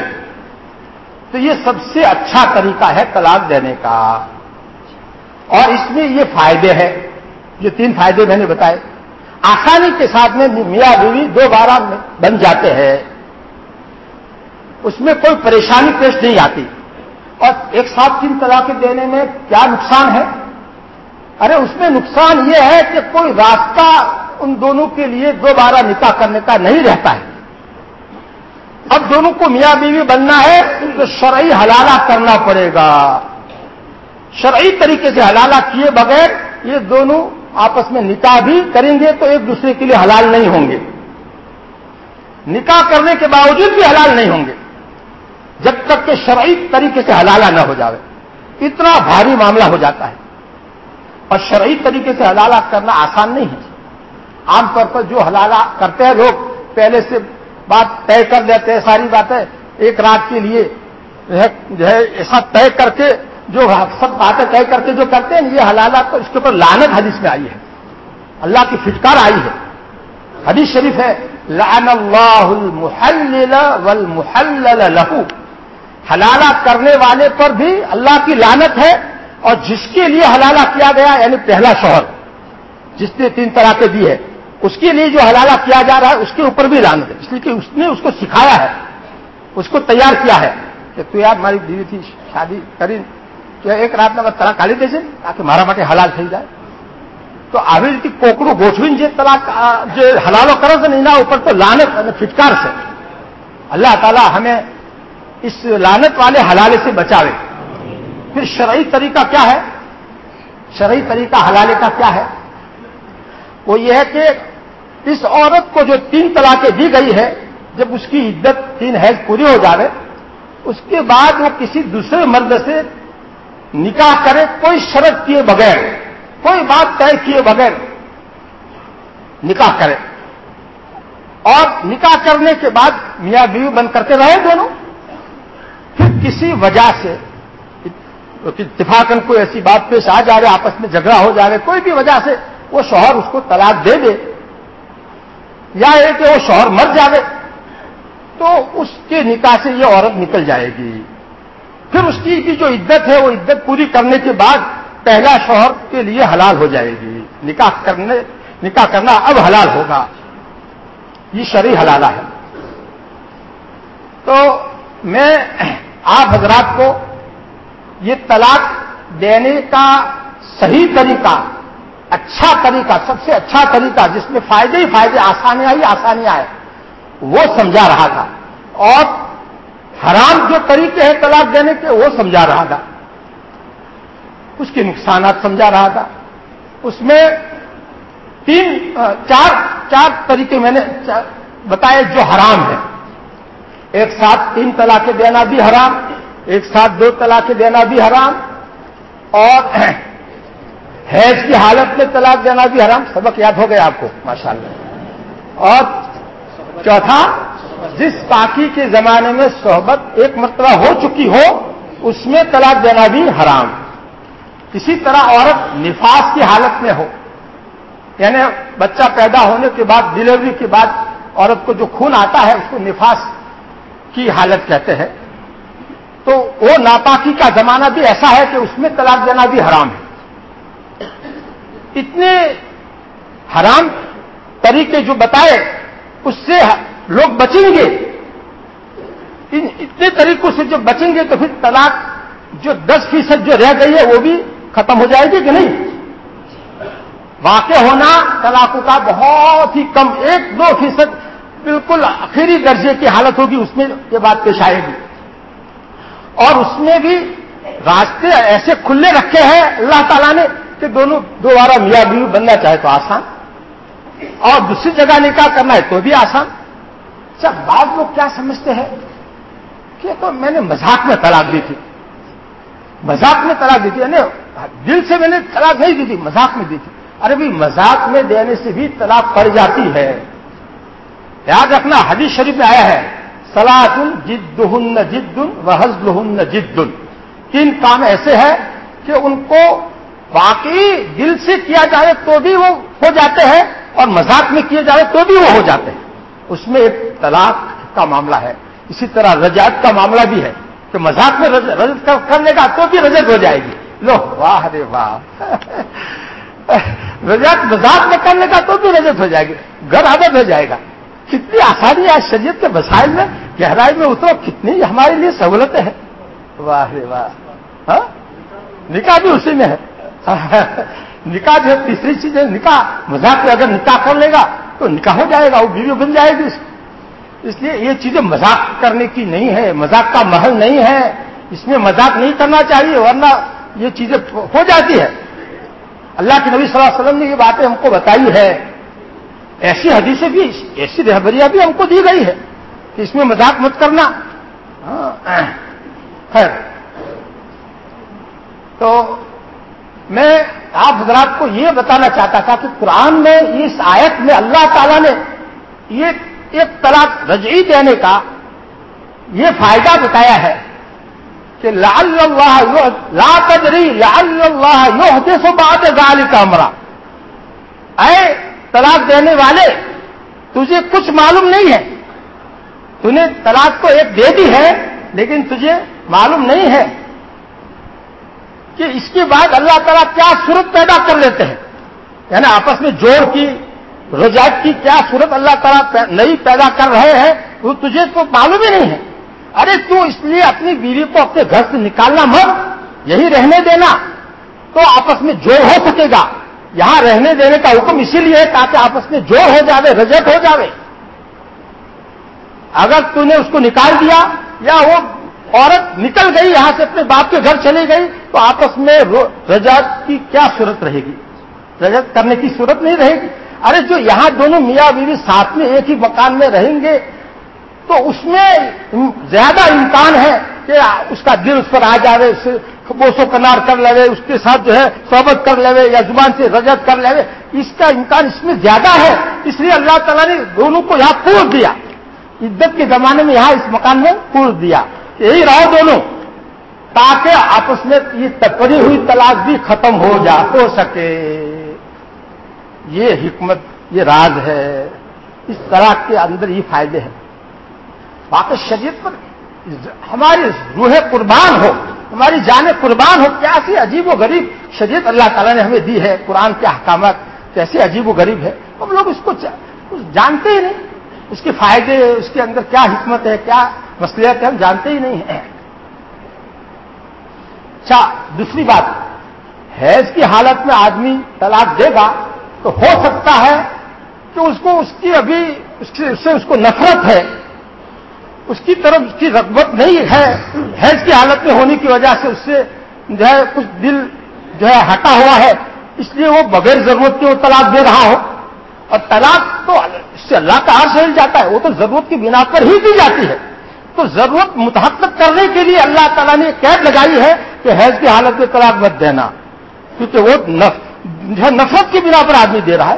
Speaker 1: تو یہ سب سے اچھا طریقہ ہے طلاق دینے کا۔ اور اس میں یہ فائدے ہیں۔ یہ تین فائدے میں نے بتائے۔ آسانی کے ساتھ میں میاں بیوی دو بارہ بن جاتے ہیں۔ اس میں کوئی پریشانی پیش نہیں آتی۔ اور ایک ساتھ تین طلاقیں دینے میں کیا نقصان ہے؟ ارے، اس میں نقصان یہ ہے کہ کوئی راستہ ان دونوں کے لیے دوبارہ نکاح کرنے کا نہیں رہتا ہے۔ اب دونوں کو میاں بیوی بننا ہے تو شرعی حلالہ کرنا پڑے گا۔ شرعی طریقے سے حلالہ کیے بغیر یہ دونوں آپس میں نکاح بھی کریں گے تو ایک دوسرے کے لیے حلال نہیں ہوں گے۔ نکاح کرنے کے باوجود بھی حلال نہیں ہوں گے۔ جب تک کہ شرعی طریقے سے حلالہ نہ ہو جاوے۔ اتنا بھاری معاملہ ہو جاتا ہے۔ اور شرعی طریقے سے حلالہ کرنا آسان نہیں ہے۔ عام طور پر جو حلالہ کرتے ہیں لوگ، پہلے سے بات طے کر لیتے ہیں، ساری باتیں ایک رات کے لیے جو ہے ایسا طے کر کے جو سب باتیں طے کر کے جو کرتے ہیں، یہ حلالہ تو اس کے اوپر لانت حدیث میں آئی ہے۔ اللہ کی فٹکار آئی ہے۔ حدیث شریف ہے، لعن اللہ المحلل والمحلل لہو۔ حلالہ کرنے والے پر بھی اللہ کی لانت ہے اور جس کے لیے حلالہ کیا گیا یعنی پہلا شوہر، جس نے تین طرح کے دی ہے اس کے لیے جو حلالہ کیا جا رہا ہے، اس کے اوپر بھی لانت ہے۔ اس لیے کہ اس نے اس کو سکھایا ہے، اس کو تیار کیا ہے کہ تو یار ہماری بیوی تھی، شادی کری تو ایک رات میں طلاق کالی دے تاکہ مارا مٹے حلال تھی جائے تو آبی کی کوکڑو گوچوین جی طلاق جو حلالو کرو سے نہیں نہ اوپر تو لانت یعنی فٹکار سے اللہ تعالیٰ ہمیں اس لانت والے حلالے سے بچاوے پھر شرعی طریقہ کیا ہے شرعی طریقہ حلالے کا کیا ہے وہ یہ ہے کہ اس عورت کو جو تین طلاقیں دی گئی ہے جب اس کی عدت تین حیض پوری ہو جاوے اس کے بعد وہ کسی دوسرے مرد سے نکاح کرے، کوئی شرط کیے بغیر، کوئی بات طے کیے بغیر نکاح کرے۔ اور نکاح کرنے کے بعد میاں بیوی بند کرتے رہے دونوں۔ پھر کسی وجہ سے اتفاقن کوئی ایسی بات پیش آ جا رہے آپس میں جھگڑا ہو جا رہے کوئی بھی وجہ سے وہ شوہر اس کو طلاق دے دے۔ یا یہ کہ وہ شوہر مر جاوے، تو اس کے نکاح سے یہ عورت نکل جائے گی۔ پھر اس کی جو عدت ہے، وہ عدت پوری کرنے کے بعد پہلا شوہر کے لیے حلال ہو جائے گی۔ نکاح کرنے، نکاح کرنا اب حلال ہوگا۔ یہ شرعی حلالہ ہے۔ تو میں آپ حضرات کو یہ طلاق دینے کا صحیح طریقہ اچھا طریقہ، سب سے اچھا طریقہ جس میں فائدے ہی فائدے، آسانیاں ہی آسانیاں آئے وہ سمجھا رہا تھا۔ اور حرام جو طریقے ہیں طلاق دینے کے، وہ سمجھا رہا تھا۔ اس کے نقصانات سمجھا رہا تھا۔ اس میں تین، چار چار طریقے میں نے بتائے جو حرام ہے ایک ساتھ تین طلاقیں دینا بھی حرام، ایک ساتھ دو طلاقیں دینا بھی حرام، اور حیض کی حالت میں طلاق دینا بھی حرام۔ سبق یاد ہو گیا آپ کو، ماشاءاللہ۔ اور چوتھا جس پاکی کے زمانے میں صحبت ایک مرتبہ ہو چکی ہو، اس میں طلاق دینا بھی حرام۔ کسی طرح عورت نفاس کی حالت میں ہو۔ یعنی بچہ پیدا ہونے کے بعد ڈلیوری کے بعد عورت کو جو خون آتا ہے، اس کو نفاس کی حالت کہتے ہیں۔ تو وہ ناپاکی کا زمانہ بھی ایسا ہے کہ اس میں طلاق دینا بھی حرام ہے۔ اتنے حرام طریقے جو بتائے، اس سے لوگ بچیں گے۔ ان اتنے طریقوں سے جو بچیں گے تو پھر طلاق جو دس فیصد جو رہ گئی ہے وہ بھی ختم ہو جائے گی کہ نہیں؟ واقع ہونا طلاقوں کا بہت ہی کم، ایک دو فیصد بالکل آخری درجے کی حالت ہوگی، اس میں یہ بات پیش آئے گی۔ اور اس میں بھی راستے ایسے کھلے رکھے ہیں اللہ تعالیٰ نے کہ دونوں، دوبارہ میاں بیوی بننا چاہے تو آسان، اور دوسری جگہ نکاح کرنا ہے تو بھی آسان۔ سب بعض لوگ کیا سمجھتے ہیں کہ تو میں نے مذاق میں طلاق دی تھی۔ مذاق میں طلاق دی تھی یعنی دل سے میں نے طلاق نہیں دی تھی، مذاق میں دی تھی۔ ارے بھی مذاق میں دینے سے بھی طلاق پڑ جاتی ہے۔ یاد رکھنا، حدیث شریف میں آیا ہے سلاط جد ہن جد و حزل ہن جد تین کام ایسے ہیں کہ ان کو واقعی دل سے کیا جائے تو بھی وہ ہو جاتے ہیں اور مذاق میں کیے جائے تو بھی وہ ہو جاتے ہیں۔ اس میں ایک طلاق کا معاملہ ہے۔ اسی طرح رجعت کا معاملہ بھی ہے۔ کہ مذاق میں رجت کر لے گا تو بھی رجت ہو جائے گی۔ لو، واہ رے واہ۔ رجت مذاق میں کر لے گا تو بھی رجت ہو جائے گی۔ گھر عادت ہو جائے گا۔ کتنی آسانی ہے شریعت کے مسائل میں۔ گہرائی میں اترو، کتنی ہمارے لیے سہولتیں ہیں۔ واہ رے واہ۔ ہاں؟ نکاح بھی اسی میں ہے۔ نکاح جو تیسری چیز ہے، نکاح۔ مذاق میں اگر نکاح کر لے گا تو نکاح ہو جائے گا، وہ بیوی بن جائے گی اس اس لیے یہ چیزیں مذاق کرنے کی نہیں ہے، مذاق کا محل نہیں ہے۔ اس میں مذاق نہیں کرنا چاہیے، ورنہ یہ چیزیں ہو جاتی ہے اللہ کے نبی صلی اللہ علیہ وسلم نے یہ باتیں ہم کو بتائی ہے ایسی حدیثیں بھی، ایسی رہبریاں بھی ہم کو دی گئی ہے کہ اس میں مذاق مت کرنا۔ ہاں، خیر۔ تو میں آپ حضرات کو یہ بتانا چاہتا تھا کہ قرآن میں، اس آیت میں اللہ تعالیٰ نے یہ ایک طلاق رجعی دینے کا یہ فائدہ بتایا ہے کہ لال لا تجری لال اللہ سو بات گال کا امرا۔ اے طلاق دینے والے، تجھے کچھ معلوم نہیں ہے۔ تو نے طلاق کو ایک دے دی ہے، لیکن تجھے معلوم نہیں ہے کہ اس کے بعد اللہ تعالیٰ کیا صورت پیدا کر لیتے ہیں۔ یعنی آپس میں جوڑ کی رجعت کی کیا صورت اللہ تعالیٰ نئی پیدا کر رہے ہیں؟ وہ تجھے تو معلوم ہی نہیں ہے۔ ارے تو اس لیے اپنی بیوی کو اپنے گھر سے نکالنا مت؟ یہی رہنے دینا۔ تو آپس میں جوڑ ہو سکے گا۔ یہاں رہنے دینے کا حکم اسی لیے تاکہ آپس میں جوڑ ہو جاوے رجت ہو جاوے۔ اگر تو نے اس کو نکال دیا یا وہ عورت نکل گئی، یہاں سے اپنے باپ کے گھر چلی گئی، تو آپس میں رجعت کی کیا صورت رہے گی؟ رجت کرنے کی صورت نہیں رہے گی۔ ارے جو یہاں دونوں میاں بیوی ساتھ میں ایک ہی مکان میں رہیں گے، تو اس میں زیادہ امکان ہے کہ اس کا دل اس پر آ جائے بوسو کنار کر لے اس کے ساتھ جو ہے صحبت کر لے یا زبان سے رجت کر لے اس کا امکان اس میں زیادہ ہے۔ اس لیے اللہ تعالیٰ نے دونوں کو یہاں پور دیا۔ عزت کے زمانے میں یہاں اس مکان میں پور دیا۔ یہی رہو دونوں، تاکہ آپس میں یہ تپڑی ہوئی تلاش بھی ختم ہو جا، ہو سکے۔ یہ حکمت، یہ راز ہے، اس طرح کے اندر یہ فائدے ہیں۔ باقی شریعت پر ہماری روح قربان ہو، ہماری جانیں قربان ہو کیسی عجیب و غریب شریعت اللہ تعالیٰ نے ہمیں دی ہے؟ قرآن کے احکامات کیسے عجیب و غریب ہے ہم لوگ اس کو جانتے ہی نہیں۔ اس کے فائدے، اس کے اندر کیا حکمت ہے، کیا مسئلہ ہے ہم جانتے ہی نہیں ہیں۔ اچھا دوسری بات، حیض کی حالت میں آدمی طلاق دے گا تو ہو سکتا ہے کہ اس کو اس کی ابھی اس سے اس کو نفرت ہے۔ اس کی طرف اس کی رغبت نہیں ہے۔ حیض کی حالت میں ہونے کی وجہ سے اس سے جو ہے کچھ دل جو ہے ہٹا ہوا ہے۔ اس لیے وہ بغیر ضرورت کے وہ طلاق دے رہا ہو۔ اور طلاق تو اس سے اللہ کا عرض ہل جاتا ہے۔ وہ تو ضرورت کی بنا پر ہی دی جاتی ہے۔ تو ضرورت متحقق کرنے کے لیے اللہ تعالیٰ نے قید لگائی ہے کہ حیض کی حالت میں طلاق مت دینا۔ کیونکہ وہ نفرت کی بنا پر آدمی دے رہا ہے۔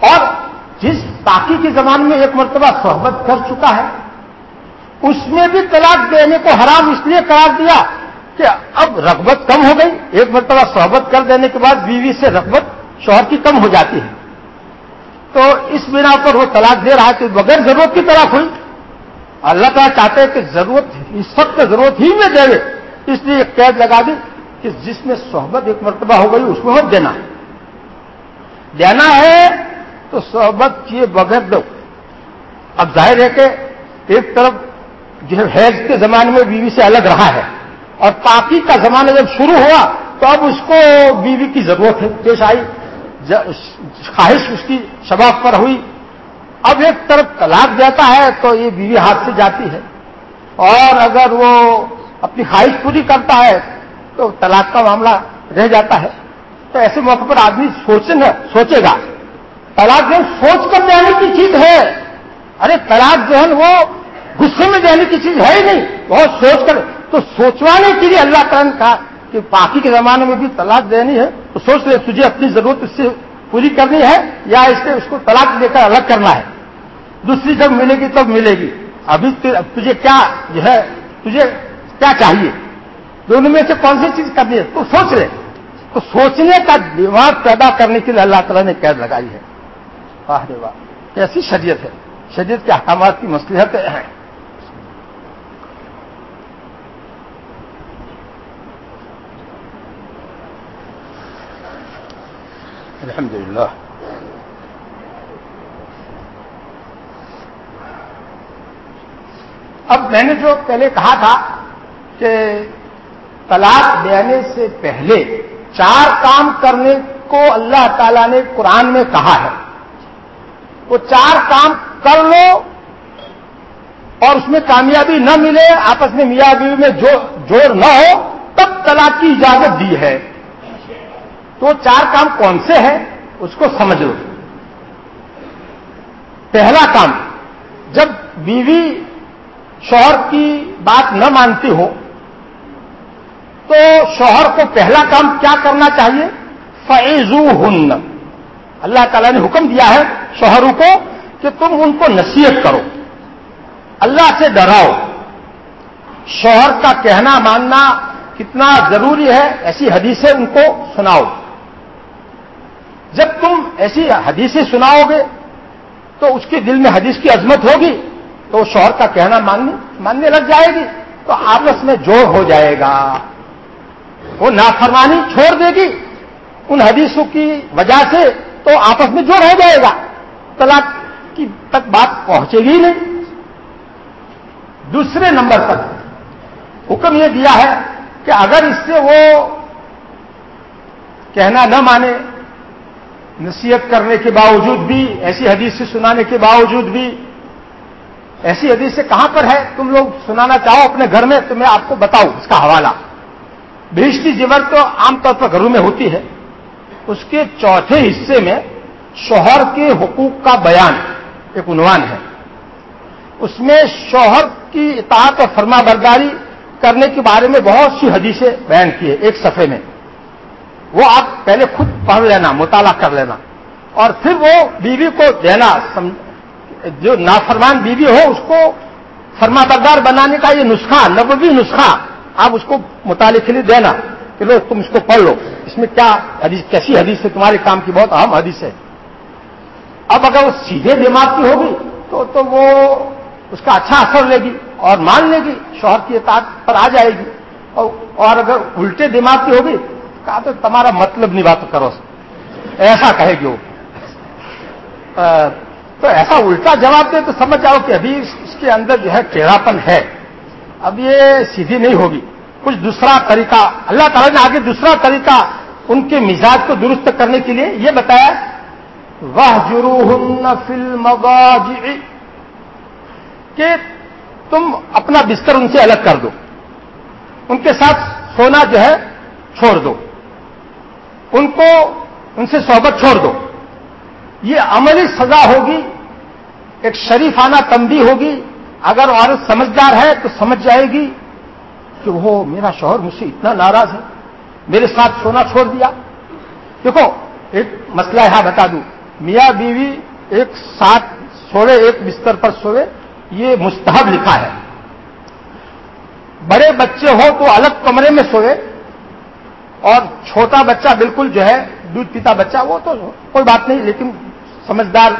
Speaker 1: اور جس باقی کے زمانے میں ایک مرتبہ صحبت کر چکا ہے، اس میں بھی طلاق دینے کو حرام اس لیے قرار دیا کہ اب رغبت کم ہو گئی۔ ایک مرتبہ صحبت کر دینے کے بعد بیوی سے رغبت شوہر کی کم ہو جاتی ہے۔ تو اس بنا پر وہ طلاق دے رہا ہے کہ بغیر ضرورت کی طلاق ہوئی۔ اللہ تعالیٰ چاہتے ہیں کہ ضرورت، اس وقت ضرورت ہی میں دے اس لیے قید لگا دی۔ کہ جس میں صحبت ایک مرتبہ ہو گئی، اس میں مت دینا۔ دینا ہے تو صحبت کیے بغیر دو۔ اب ظاہر ہے کہ ایک طرف جو ہے حیض کے زمانے میں بیوی سے الگ رہا ہے اور پاکی کا زمانہ جب شروع ہوا تو اب اس کو بیوی کی ضرورت پیش آئی۔ خواہش اس کی شباب پر ہوئی۔ اب ایک طرف طلاق دیتا ہے تو یہ بیوی ہاتھ سے جاتی ہے۔ اور اگر وہ اپنی خواہش پوری کرتا ہے تو طلاق کا معاملہ رہ جاتا ہے۔ تو ایسے موقع پر آدمی سوچے گا سوچے گا۔ طلاق جو سوچ کر دینے کی چیز ہے۔ ارے، طلاق جو ہے، وہ غصے میں دینے کی چیز ہے ہی نہیں۔ بہت سوچ کر۔ تو سوچوانے کے لیے اللہ تعالیٰ نے کہا کہ باقی کے زمانے میں بھی طلاق دینی ہے۔ تو سوچ لے، تجھے اپنی ضرورت اس سے پوری کرنی ہے یا اس سے اس کو طلاق دے کر الگ کرنا ہے۔ دوسری جب ملے گی، تب ملے گی۔ ابھی تجھے کیا جو ہے، تجھے کیا چاہیے؟ دونوں میں سے کون سی چیز کرنی ہے؟ تو سوچ لے۔ تو سوچنے کا دماغ پیدا کرنے کے لیے اللہ تعالیٰ نے قید لگائی ہے۔ واہ رے واہ۔ کیسی شریعت ہے؟ شریعت کے احکامات کی مسلحت ہیں۔ الحمد للہ اب میں نے جو پہلے کہا تھا کہ طلاق دینے سے پہلے چار کام کرنے کو اللہ تعالی نے قرآن میں کہا ہے۔ وہ چار کام کر لو اور اس میں کامیابی نہ ملے، آپس میں میاں بیوی میں جوڑ نہ ہو، تب طلاق کی اجازت دی ہے۔ تو چار کام کون سے ہیں؟ اس کو سمجھ لو۔ پہلا کام، جب بیوی شوہر کی بات نہ مانتی ہو تو شوہر کو پہلا کام کیا کرنا چاہیے؟ فیضو ہن اللہ تعالیٰ نے حکم دیا ہے شوہروں کو کہ تم ان کو نصیحت کرو۔ اللہ سے ڈراؤ۔ شوہر کا کہنا ماننا کتنا ضروری ہے، ایسی حدیثیں ان کو سناؤ۔ جب تم ایسی حدیثیں سناؤ گے تو اس کے دل میں حدیث کی عظمت ہوگی، تو شوہر کا کہنا ماننے ماننے لگ جائے گی۔ تو آپس میں جوڑ ہو جائے گا۔ وہ نافرمانی چھوڑ دے گی۔ ان حدیثوں کی وجہ سے تو آپس میں جوڑ ہو جائے گا، طلاق کی تک بات پہنچے گی نہیں۔ دوسرے نمبر پر حکم یہ دیا ہے کہ اگر اس سے وہ کہنا نہ مانے، نصیحت کرنے کے باوجود بھی، ایسی حدیث سے سنانے کے باوجود بھی، ایسی حدیث سے کہاں پر ہے؟ تم لوگ سنانا چاہو اپنے گھر میں تو میں آپ کو بتاؤں اس کا حوالہ۔ بھیشتی جیور تو عام طور پر گھروں میں ہوتی ہے۔ اس کے چوتھے حصے میں شوہر کے حقوق کا بیان ایک عنوان ہے۔ اس میں شوہر کی اطاعت اور فرما برداری کرنے کے بارے میں بہت سی حدیثیں بیان کی ہے ایک صفحے میں۔ وہ آپ پہلے خود پڑھ لینا، مطالعہ کر لینا۔ اور پھر وہ بیوی کو دینا جو نافرمان بیوی ہو، اس کو فرما بردار بنانے کا یہ نسخہ نبوی نسخہ آپ اس کو مطالعے کے لیے دینا کہ لو تم اس کو پڑھ لو۔ اس میں کیا حدیث، کیسی حدیث ہے؟ تمہارے کام کی بہت اہم حدیث ہے۔ اب اگر وہ سیدھے دماغ کی ہوگی تو تو وہ اس کا اچھا اثر لے گی اور مان لے گی، شوہر کی اطاعت پر آ جائے گی۔ اور اگر الٹے دماغ کی ہوگی، کہا تو تمہارا مطلب نہیں بات کرو۔ ایسا کہے گی وہ۔ تو ایسا الٹا جواب دے تو سمجھ جاؤ کہ ابھی اس کے اندر جو ہے ٹیڑھاپن ہے۔ اب یہ سیدھی نہیں ہوگی۔ کچھ دوسرا طریقہ، اللہ تعالیٰ نے آگے دوسرا طریقہ ان کے مزاج کو درست کرنے کے لیے یہ بتایا وہ جروح فلم کہ تم اپنا بستر ان سے الگ کر دو۔ ان کے ساتھ سونا جو ہے چھوڑ دو۔ ان کو ان سے صحبت چھوڑ دو۔ یہ عملی سزا ہوگی، ایک شریفانہ تمبی ہوگی اگر عورت سمجھدار ہے تو سمجھ جائے گی کہ وہ میرا شوہر مجھ سے اتنا ناراض ہے، میرے ساتھ سونا چھوڑ دیا۔ دیکھو، ایک مسئلہ یہاں بتا دوں۔ میاں بیوی ایک ساتھ سوئے، ایک بستر پر سوئے، یہ مستحب لکھا ہے۔ بڑے بچے ہو تو الگ کمرے میں سوئے، اور چھوٹا بچہ بالکل جو ہے، دودھ پیتا بچہ، وہ تو کوئی بات نہیں، لیکن سمجھدار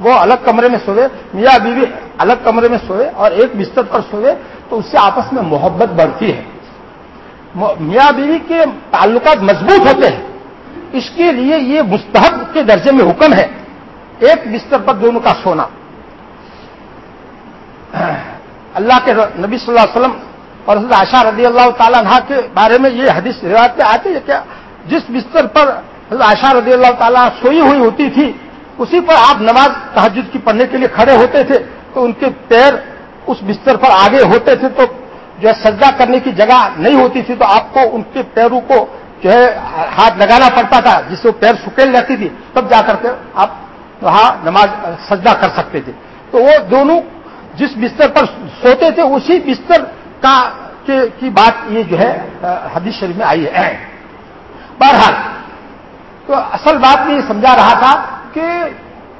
Speaker 1: وہ الگ کمرے میں سوئے، میاں بیوی الگ کمرے میں سوئے اور ایک بستر پر سوئے تو اس سے آپس میں محبت بڑھتی ہے۔ میاں بیوی کے تعلقات مضبوط ہوتے ہیں۔ اس کے لیے یہ مستحب کے درجے میں حکم ہے۔ ایک بستر پر دونوں کا سونا۔ اللہ کے نبی صلی اللہ علیہ وسلم اور حضرت عائشہ رضی اللہ تعالیٰ عنہ کے بارے میں یہ حدیث روایت پہ آتی ہے کیا جس بستر پر حضرت عائشہ رضی اللہ تعالیٰ سوئی ہوئی ہوتی تھی اسی پر آپ نماز تحجد کی پڑھنے کے لیے کھڑے ہوتے تھے، تو ان کے پیر اس بستر پر آگے ہوتے تھے، تو جو ہے سجدہ کرنے کی جگہ نہیں ہوتی تھی، تو آپ کو ان کے پیروں کو جو ہے ہاتھ لگانا پڑتا تھا، جس سے وہ پیر سکیل جاتی تھی، تب جا کر کے آپ وہاں نماز سجدہ کر سکتے تھے۔ تو وہ دونوں جس بستر پر سوتے تھے، اسی بستر کا کی بات یہ جو ہے، حدیث شریف میں آئی ہے۔ بہرحال، تو اصل بات میں یہ سمجھا رہا تھا کہ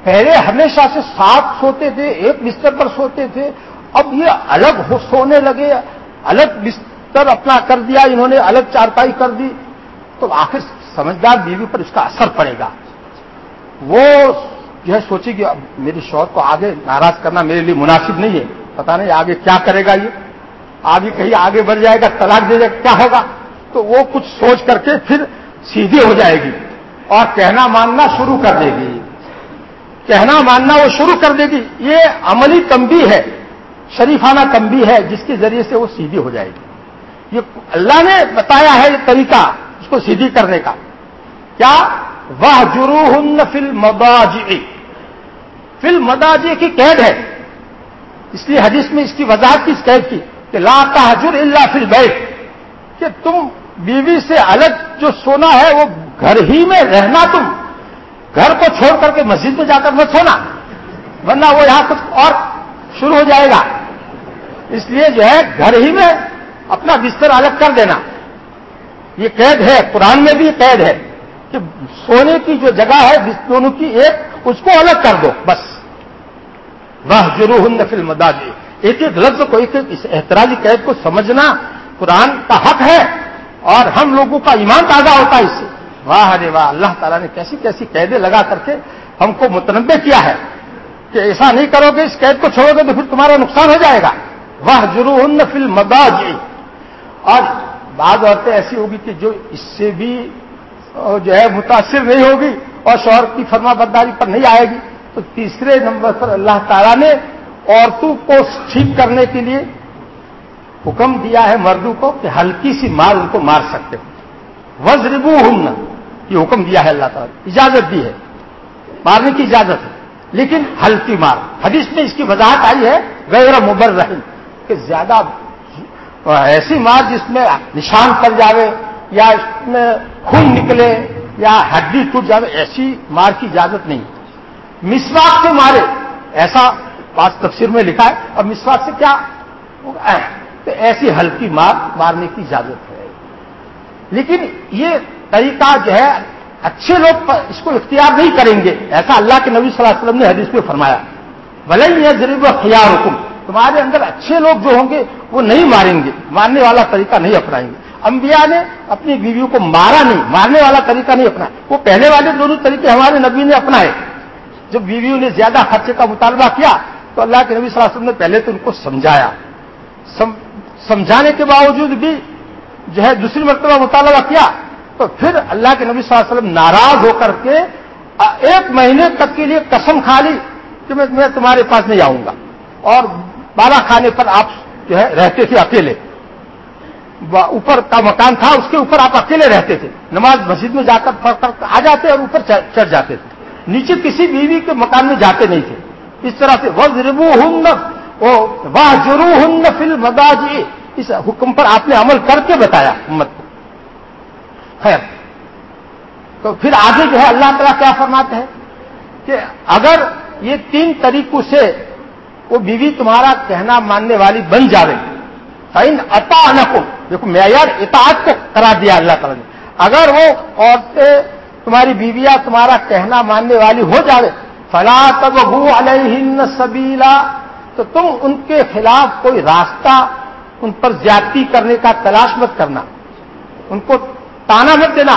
Speaker 1: پہلے ہمیشہ سے ساتھ سوتے تھے، ایک بستر پر سوتے تھے، اب یہ الگ سونے لگے، الگ بستر اپنا کر دیا، انہوں نے الگ چارپائی کر دی۔ تو آخر سمجھدار بیوی پر اس کا اثر پڑے گا۔ وہ جو ہے سوچے کہ اب میرے شوہر کو آگے ناراض کرنا میرے لیے مناسب نہیں ہے۔ پتا نہیں آگے کیا کرے گا یہ۔ آگے کہیں آگے بڑھ جائے گا، طلاق دے جائے گا، کیا ہوگا؟ تو وہ کچھ سوچ کر کے پھر سیدھی ہو جائے گی اور کہنا ماننا شروع کر دے گی۔ کہنا ماننا وہ شروع کر دے گی۔ یہ عملی تمبی ہے، شریفانہ تمبی ہے، جس کے ذریعے سے وہ سیدھی ہو جائے گی۔ یہ اللہ نے بتایا ہے یہ طریقہ، اس کو سیدھی کرنے کا۔ کیا؟ وہ جرو فل مداجی فل مداجی کی قید ہے۔ اس لیے حدیث میں اس کی وضاحت کی اس قید کی کہ لا تحجر اللہ فل بیٹھ کہ تم بیوی سے الگ جو سونا ہے، وہ گھر ہی میں رہنا تم۔ گھر کو چھوڑ کر کے مسجد میں جا کر مت سونا، ورنہ وہ یہاں کچھ اور شروع ہو جائے گا۔ اس لیے جو ہے، گھر ہی میں اپنا بستر الگ کر دینا۔ یہ قید ہے، قرآن میں بھی قید ہے کہ سونے کی جو جگہ ہے، دونوں کی ایک، اس کو الگ کر دو، بس۔ وہ ضرور فلم مداجی ایک ایک لفظ کو، ایک اس احتراجی قید کو سمجھنا قرآن کا حق ہے اور ہم لوگوں کا ایمان تازہ ہوتا ہے اس سے۔ واہ ارے واہ، اللہ تعالیٰ نے کیسی کیسی قیدیں لگا کر کے ہم کو متنوع کیا ہے کہ ایسا نہیں کرو گے، اس قید کو چھوڑو گے تو پھر تمہارا نقصان ہو جائے گا۔ وہ ضرور فل مداجی اور بعض عورتیں ایسی ہوگی کہ جو اس سے بھی جو ہے، متاثر نہیں ہوگی اور شوہر کی فرما برداری پر نہیں آئے گی۔ تو تیسرے نمبر پر اللہ تعالیٰ نے عورتوں کو ٹھیک کرنے کے لیے حکم دیا ہے مردوں کو کہ ہلکی سی مار ان کو مار سکتے۔ وزربو ہن یہ حکم دیا ہے اللہ تعالیٰ اجازت دی ہے۔ مارنے کی اجازت ہے۔ لیکن ہلکی مار۔ حدیث میں اس کی وضاحت آئی ہے، غیر مبر رہی کہ زیادہ ایسی مار جس میں نشان پڑ جاوے، یا اس میں خون نکلے، یا ہڈی ٹوٹ جائے ایسی مار کی اجازت نہیں۔ مسواک سے مارے۔ ایسا بات تفسیر میں لکھا ہے۔ اور مسواک سے کیا؟ تو ایسی ہلکی مار مارنے کی اجازت ہے۔ لیکن یہ طریقہ جو ہے، اچھے لوگ اس کو اختیار نہیں کریں گے۔ ایسا اللہ کے نبی صلی اللہ علیہ وسلم نے حدیث میں فرمایا۔ بھلے یہ ضرور خیال حکم تمہارے اندر اچھے لوگ جو ہوں گے، وہ نہیں ماریں گے۔ مارنے والا طریقہ نہیں اپنائیں گے۔ انبیاء نے اپنی بیویوں کو مارا نہیں، مارنے والا طریقہ نہیں اپنا وہ پہلے والے دونوں طریقے ہمارے نبی نے اپنائے۔ جب بیویوں نے زیادہ خرچے کا مطالبہ کیا، تو اللہ کے نبی صلی اللہ علیہ وسلم نے پہلے تو ان کو سمجھایا۔ سمجھانے کے باوجود بھی جو ہے دوسری مرتبہ مطالبہ کیا تو پھر اللہ کے نبی صلی اللہ علیہ وسلم ناراض ہو کر کے ایک مہینے تک کے لیے قسم کھا لی کہ میں تمہارے پاس نہیں آؤں گا۔ اور بالا کھانے پر آپ جو ہے رہتے تھے اکیلے۔ اوپر کا مکان تھا، اس کے اوپر آپ اکیلے رہتے تھے۔ نماز مسجد میں جا کر پڑھ کر آ جاتے اور اوپر چڑھ جاتے تھے۔ نیچے کسی بیوی کے مکان میں جاتے نہیں تھے۔ اس طرح سے وزربو ہند واہ جرو ہند فل مداجی اس حکم پر آپ نے عمل کر کے بتایا، امت کو۔ خیر۔ تو پھر آگے جو ہے اللہ تعالیٰ کیا فرماتے ہیں؟ کہ اگر یہ تین طریقوں سے وہ بیوی تمہارا کہنا ماننے والی بن جاوے فائن اتا کو دیکھو، معیار اطاعت کو کرا دیا اللہ تعالیٰ نے۔ اگر وہ عورتیں تمہاری بیویاں تمہارا کہنا ماننے والی ہو جاوے، فلا تب علیہ سبیلا تو تم ان کے خلاف کوئی راستہ، ان پر زیادتی کرنے کا تلاش مت کرنا۔ ان کو تانا مت دینا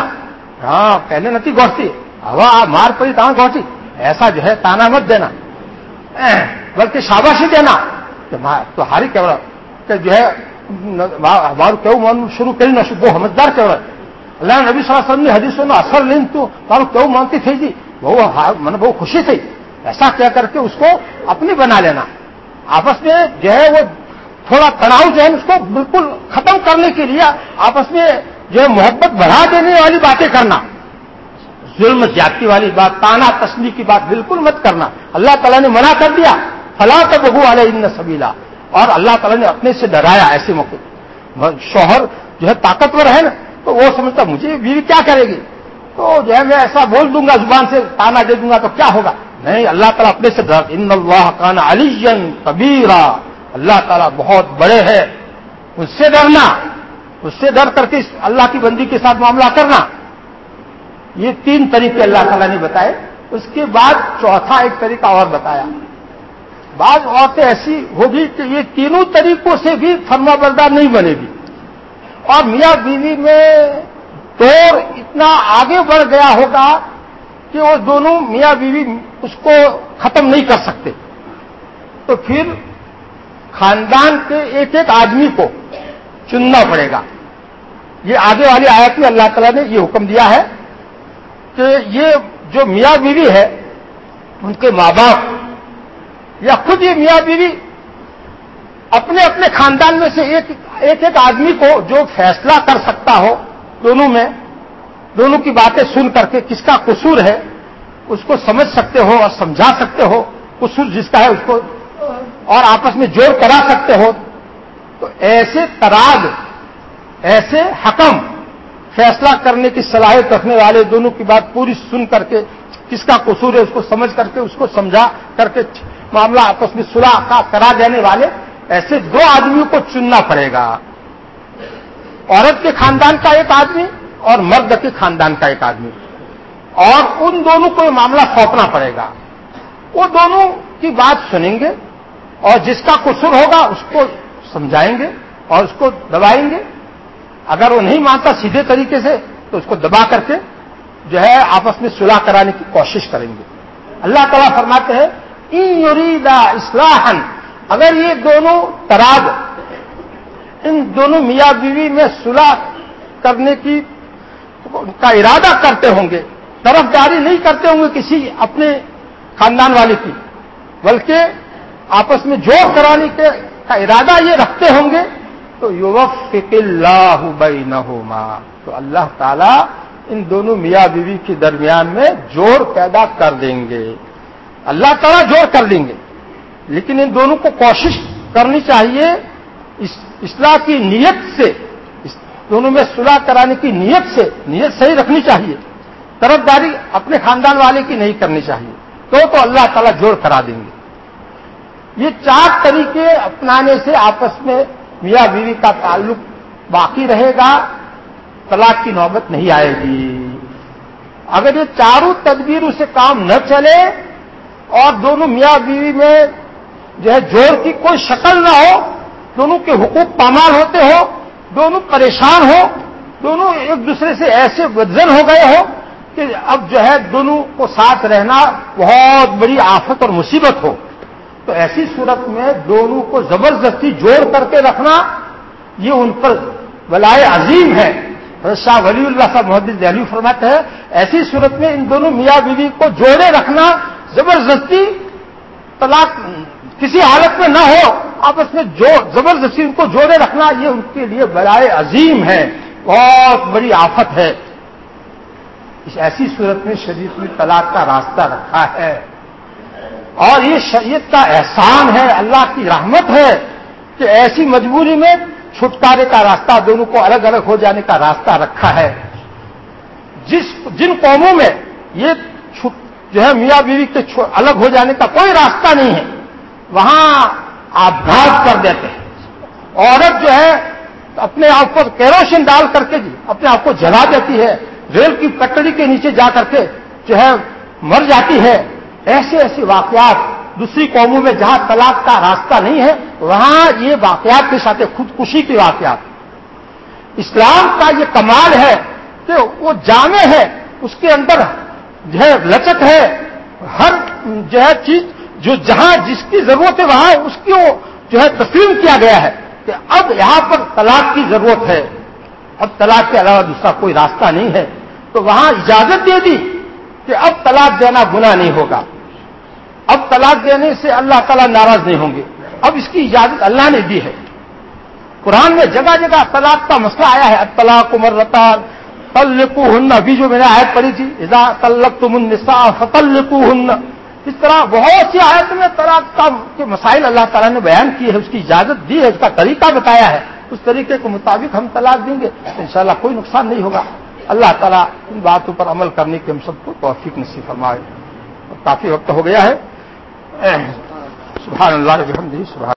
Speaker 1: ہاں پہلے نتی گوشتی ہوا مار پڑی تانا گوشتی ایسا جو ہے تانا مت دینا بلکہ شاباشی دینا تو ہاری کیا کہ جو ہے ہمارا کیوں مان شروع کری نہ وہ سمجھدار کیا اللہ نبی صلی اللہ علیہ وسلم نے حدیثوں میں اثر لین تو مارو کیوں مانتی تھی جی وہ من بہت خوشی تھی ایسا کیا کر کے اس کو اپنی بنا لینا آپس میں جو ہے وہ تھوڑا تناؤ جو ہے اس کو بالکل ختم کرنے کے لیے آپس میں جو ہے محبت بڑھا دینے والی باتیں کرنا، ظلم زیادتی والی بات، تانا تسلی کی بات بالکل مت کرنا۔ اللہ تعالیٰ نے منع کر دیا فلاں تو بہو والے ان سبیلا۔ اور اللہ تعالیٰ نے اپنے سے ڈرایا ایسے موقع شوہر جو ہے طاقتور ہے نا، تو وہ سمجھتا مجھے بیوی کیا کرے گی؟ تو جو ہے میں ایسا بول دوں گا، زبان سے تانا دے دوں گا، تو کیا ہوگا؟ نہیں، اللہ تعالیٰ اپنے سے ڈر ان اللہ کان علی کبیرا اللہ تعالیٰ بہت بڑے ہے اس سے ڈرنا۔ اس سے ڈر کر کے اللہ کی بندی کے ساتھ معاملہ کرنا۔ یہ تین طریقے اللہ تعالیٰ نے بتائے۔ اس کے بعد چوتھا ایک طریقہ اور بتایا۔ بعض عورتیں ایسی ہوگی کہ یہ تینوں طریقوں سے بھی فرما بردار نہیں بنے گی۔ اور میاں بیوی میں دور اتنا آگے بڑھ گیا ہوگا کہ وہ دونوں میاں بیوی اس کو ختم نہیں کر سکتے۔ تو پھر خاندان کے ایک ایک آدمی کو چننا پڑے گا۔ یہ آگے والی آیت میں اللہ تعالیٰ نے یہ حکم دیا ہے کہ یہ جو میاں بیوی ہے، ان کے ماں باپ یا خود یہ میاں بیوی اپنے اپنے خاندان میں سے ایک ایک ایک آدمی کو جو فیصلہ کر سکتا ہو دونوں میں، دونوں کی باتیں سن کر کے کس کا قصور ہے، اس کو سمجھ سکتے ہو اور سمجھا سکتے ہو، قصور جس کا ہے اس کو اور آپس میں جوڑ کرا سکتے ہو۔ تو ایسے تراغ ایسے حکم، فیصلہ کرنے کی صلاحیت رکھنے والے دونوں کی بات پوری سن کر کے، کس کا قصور ہے اس کو سمجھ کر کے، اس کو سمجھا کر کے معاملہ آپس میں صلاح کا کرا دینے والے ایسے دو آدمیوں کو چننا پڑے گا۔ عورت کے خاندان کا ایک آدمی اور مرد کے خاندان کا ایک آدمی۔ اور ان دونوں کو یہ معاملہ سونپنا پڑے گا۔ وہ دونوں کی بات سنیں گے اور جس کا قصور ہوگا اس کو سمجھائیں گے اور اس کو دبائیں گے۔ اگر وہ نہیں مانتا سیدھے طریقے سے، تو اس کو دبا کر کے جو ہے آپس میں صلاح کرانے کی کوشش کریں گے۔ اللہ تعالیٰ فرماتے ہیں یوریدا اسلحن اگر یہ دونوں تراب ان دونوں میاں بیوی میں صلاح کرنے کی کا ارادہ کرتے ہوں گے، طرف جاری نہیں کرتے ہوں گے کسی اپنے خاندان والے کی، بلکہ آپس میں جوڑ کرانے کے کا ارادہ یہ رکھتے ہوں گے تو یوفق اللہ بینہما، تو اللہ تعالی ان دونوں میاں بیوی کے درمیان میں جوڑ پیدا کر دیں گے۔ اللہ تعالیٰ جوڑ کر لیں گے۔ لیکن ان دونوں کو کوشش کرنی چاہیے اصلاح کی نیت سے دونوں میں صلاح کرانے کی نیت سے، نیت صحیح رکھنی چاہیے۔ طرف داری اپنے خاندان والے کی نہیں کرنی چاہیے۔ تو تو اللہ تعالیٰ جوڑ کرا دیں گے۔ یہ چار طریقے اپنانے سے آپس میں میاں بیوی کا تعلق باقی رہے گا، طلاق کی نوبت نہیں آئے گی۔ اگر یہ چاروں تدبیروں سے کام نہ چلے اور دونوں میاں بیوی میں جو ہے جوڑ کی کوئی شکل نہ ہو، دونوں کے حقوق پامال ہوتے ہو، دونوں پریشان ہو، دونوں ایک دوسرے سے ایسے بدزن ہو گئے ہو کہ اب جو ہے دونوں کو ساتھ رہنا بہت بڑی آفت اور مصیبت ہو۔ تو ایسی صورت میں دونوں کو زبردستی جوڑ کر کے رکھنا، یہ ان پر ولائے عظیم ہے۔ شاہ ولی اللہ صاحب محدود دہلی فرماتے ہیں، ایسی صورت میں ان دونوں میاں بیوی کو جوڑے رکھنا زبردستی طلاق کسی حالت میں نہ ہو، آپس میں جو زبردستی ان کو جوڑے رکھنا، یہ ان کے لیے برائے عظیم ہے۔ بہت بڑی آفت ہے۔ اس ایسی صورت میں شریف میں طلاق کا راستہ رکھا ہے۔ اور یہ شریعت کا احسان ہے، اللہ کی رحمت ہے کہ ایسی مجبوری میں چھٹکارے کا راستہ، دونوں کو الگ الگ ہو جانے کا راستہ رکھا ہے۔ جس، جن قوموں میں یہ جو ہے میاں بیوی کے الگ ہو جانے کا کوئی راستہ نہیں ہے، وہاں آپ گھاٹ کر دیتے ہیں۔ عورت جو ہے اپنے آپ کو کیروشن ڈال کر کے جی اپنے آپ کو جلا دیتی ہے، ریل کی پٹڑی کے نیچے جا کر کے جو ہے مر جاتی ہے۔ ایسے ایسے واقعات دوسری قوموں میں جہاں طلاق کا راستہ نہیں ہے، وہاں یہ واقعات کے ساتھ خودکشی کے واقعات۔ اسلام کا یہ کمال ہے کہ وہ جامع ہے، اس کے اندر جو ہے لچک ہے، ہر جو ہے چیز جو جہاں جس کی ضرورت ہے، وہاں اس کو جو ہے تسلیم کیا گیا ہے کہ اب یہاں پر طلاق کی ضرورت ہے۔ اب طلاق کے علاوہ دوسرا کوئی راستہ نہیں ہے۔ تو وہاں اجازت دے دی کہ اب طلاق دینا گناہ نہیں ہوگا۔ اب طلاق دینے سے اللہ تعالیٰ ناراض نہیں ہوں گے۔ اب اس کی اجازت اللہ نے دی ہے۔ قرآن میں جگہ جگہ طلاق کا مسئلہ آیا ہے۔ اب طلاق عمر رتان تلکو ہن ابھی جو میں نے آیت پڑھی تھی، اذا تلک تم النساء فتلکو ہن اس طرح بہت سی آیت میں طلاق کا کے مسائل اللہ تعالیٰ نے بیان کی ہے اس کی اجازت دی ہے، اس کا طریقہ بتایا ہے۔ اس طریقے کے مطابق ہم طلاق دیں گے۔ انشاءاللہ کوئی نقصان نہیں ہوگا۔ اللہ تعالیٰ ان باتوں پر عمل کرنے کے ہم سب کو توفیق نصیب فرمائے۔ کافی وقت ہو گیا ہے۔ سبحان اللہ الحمد سبحان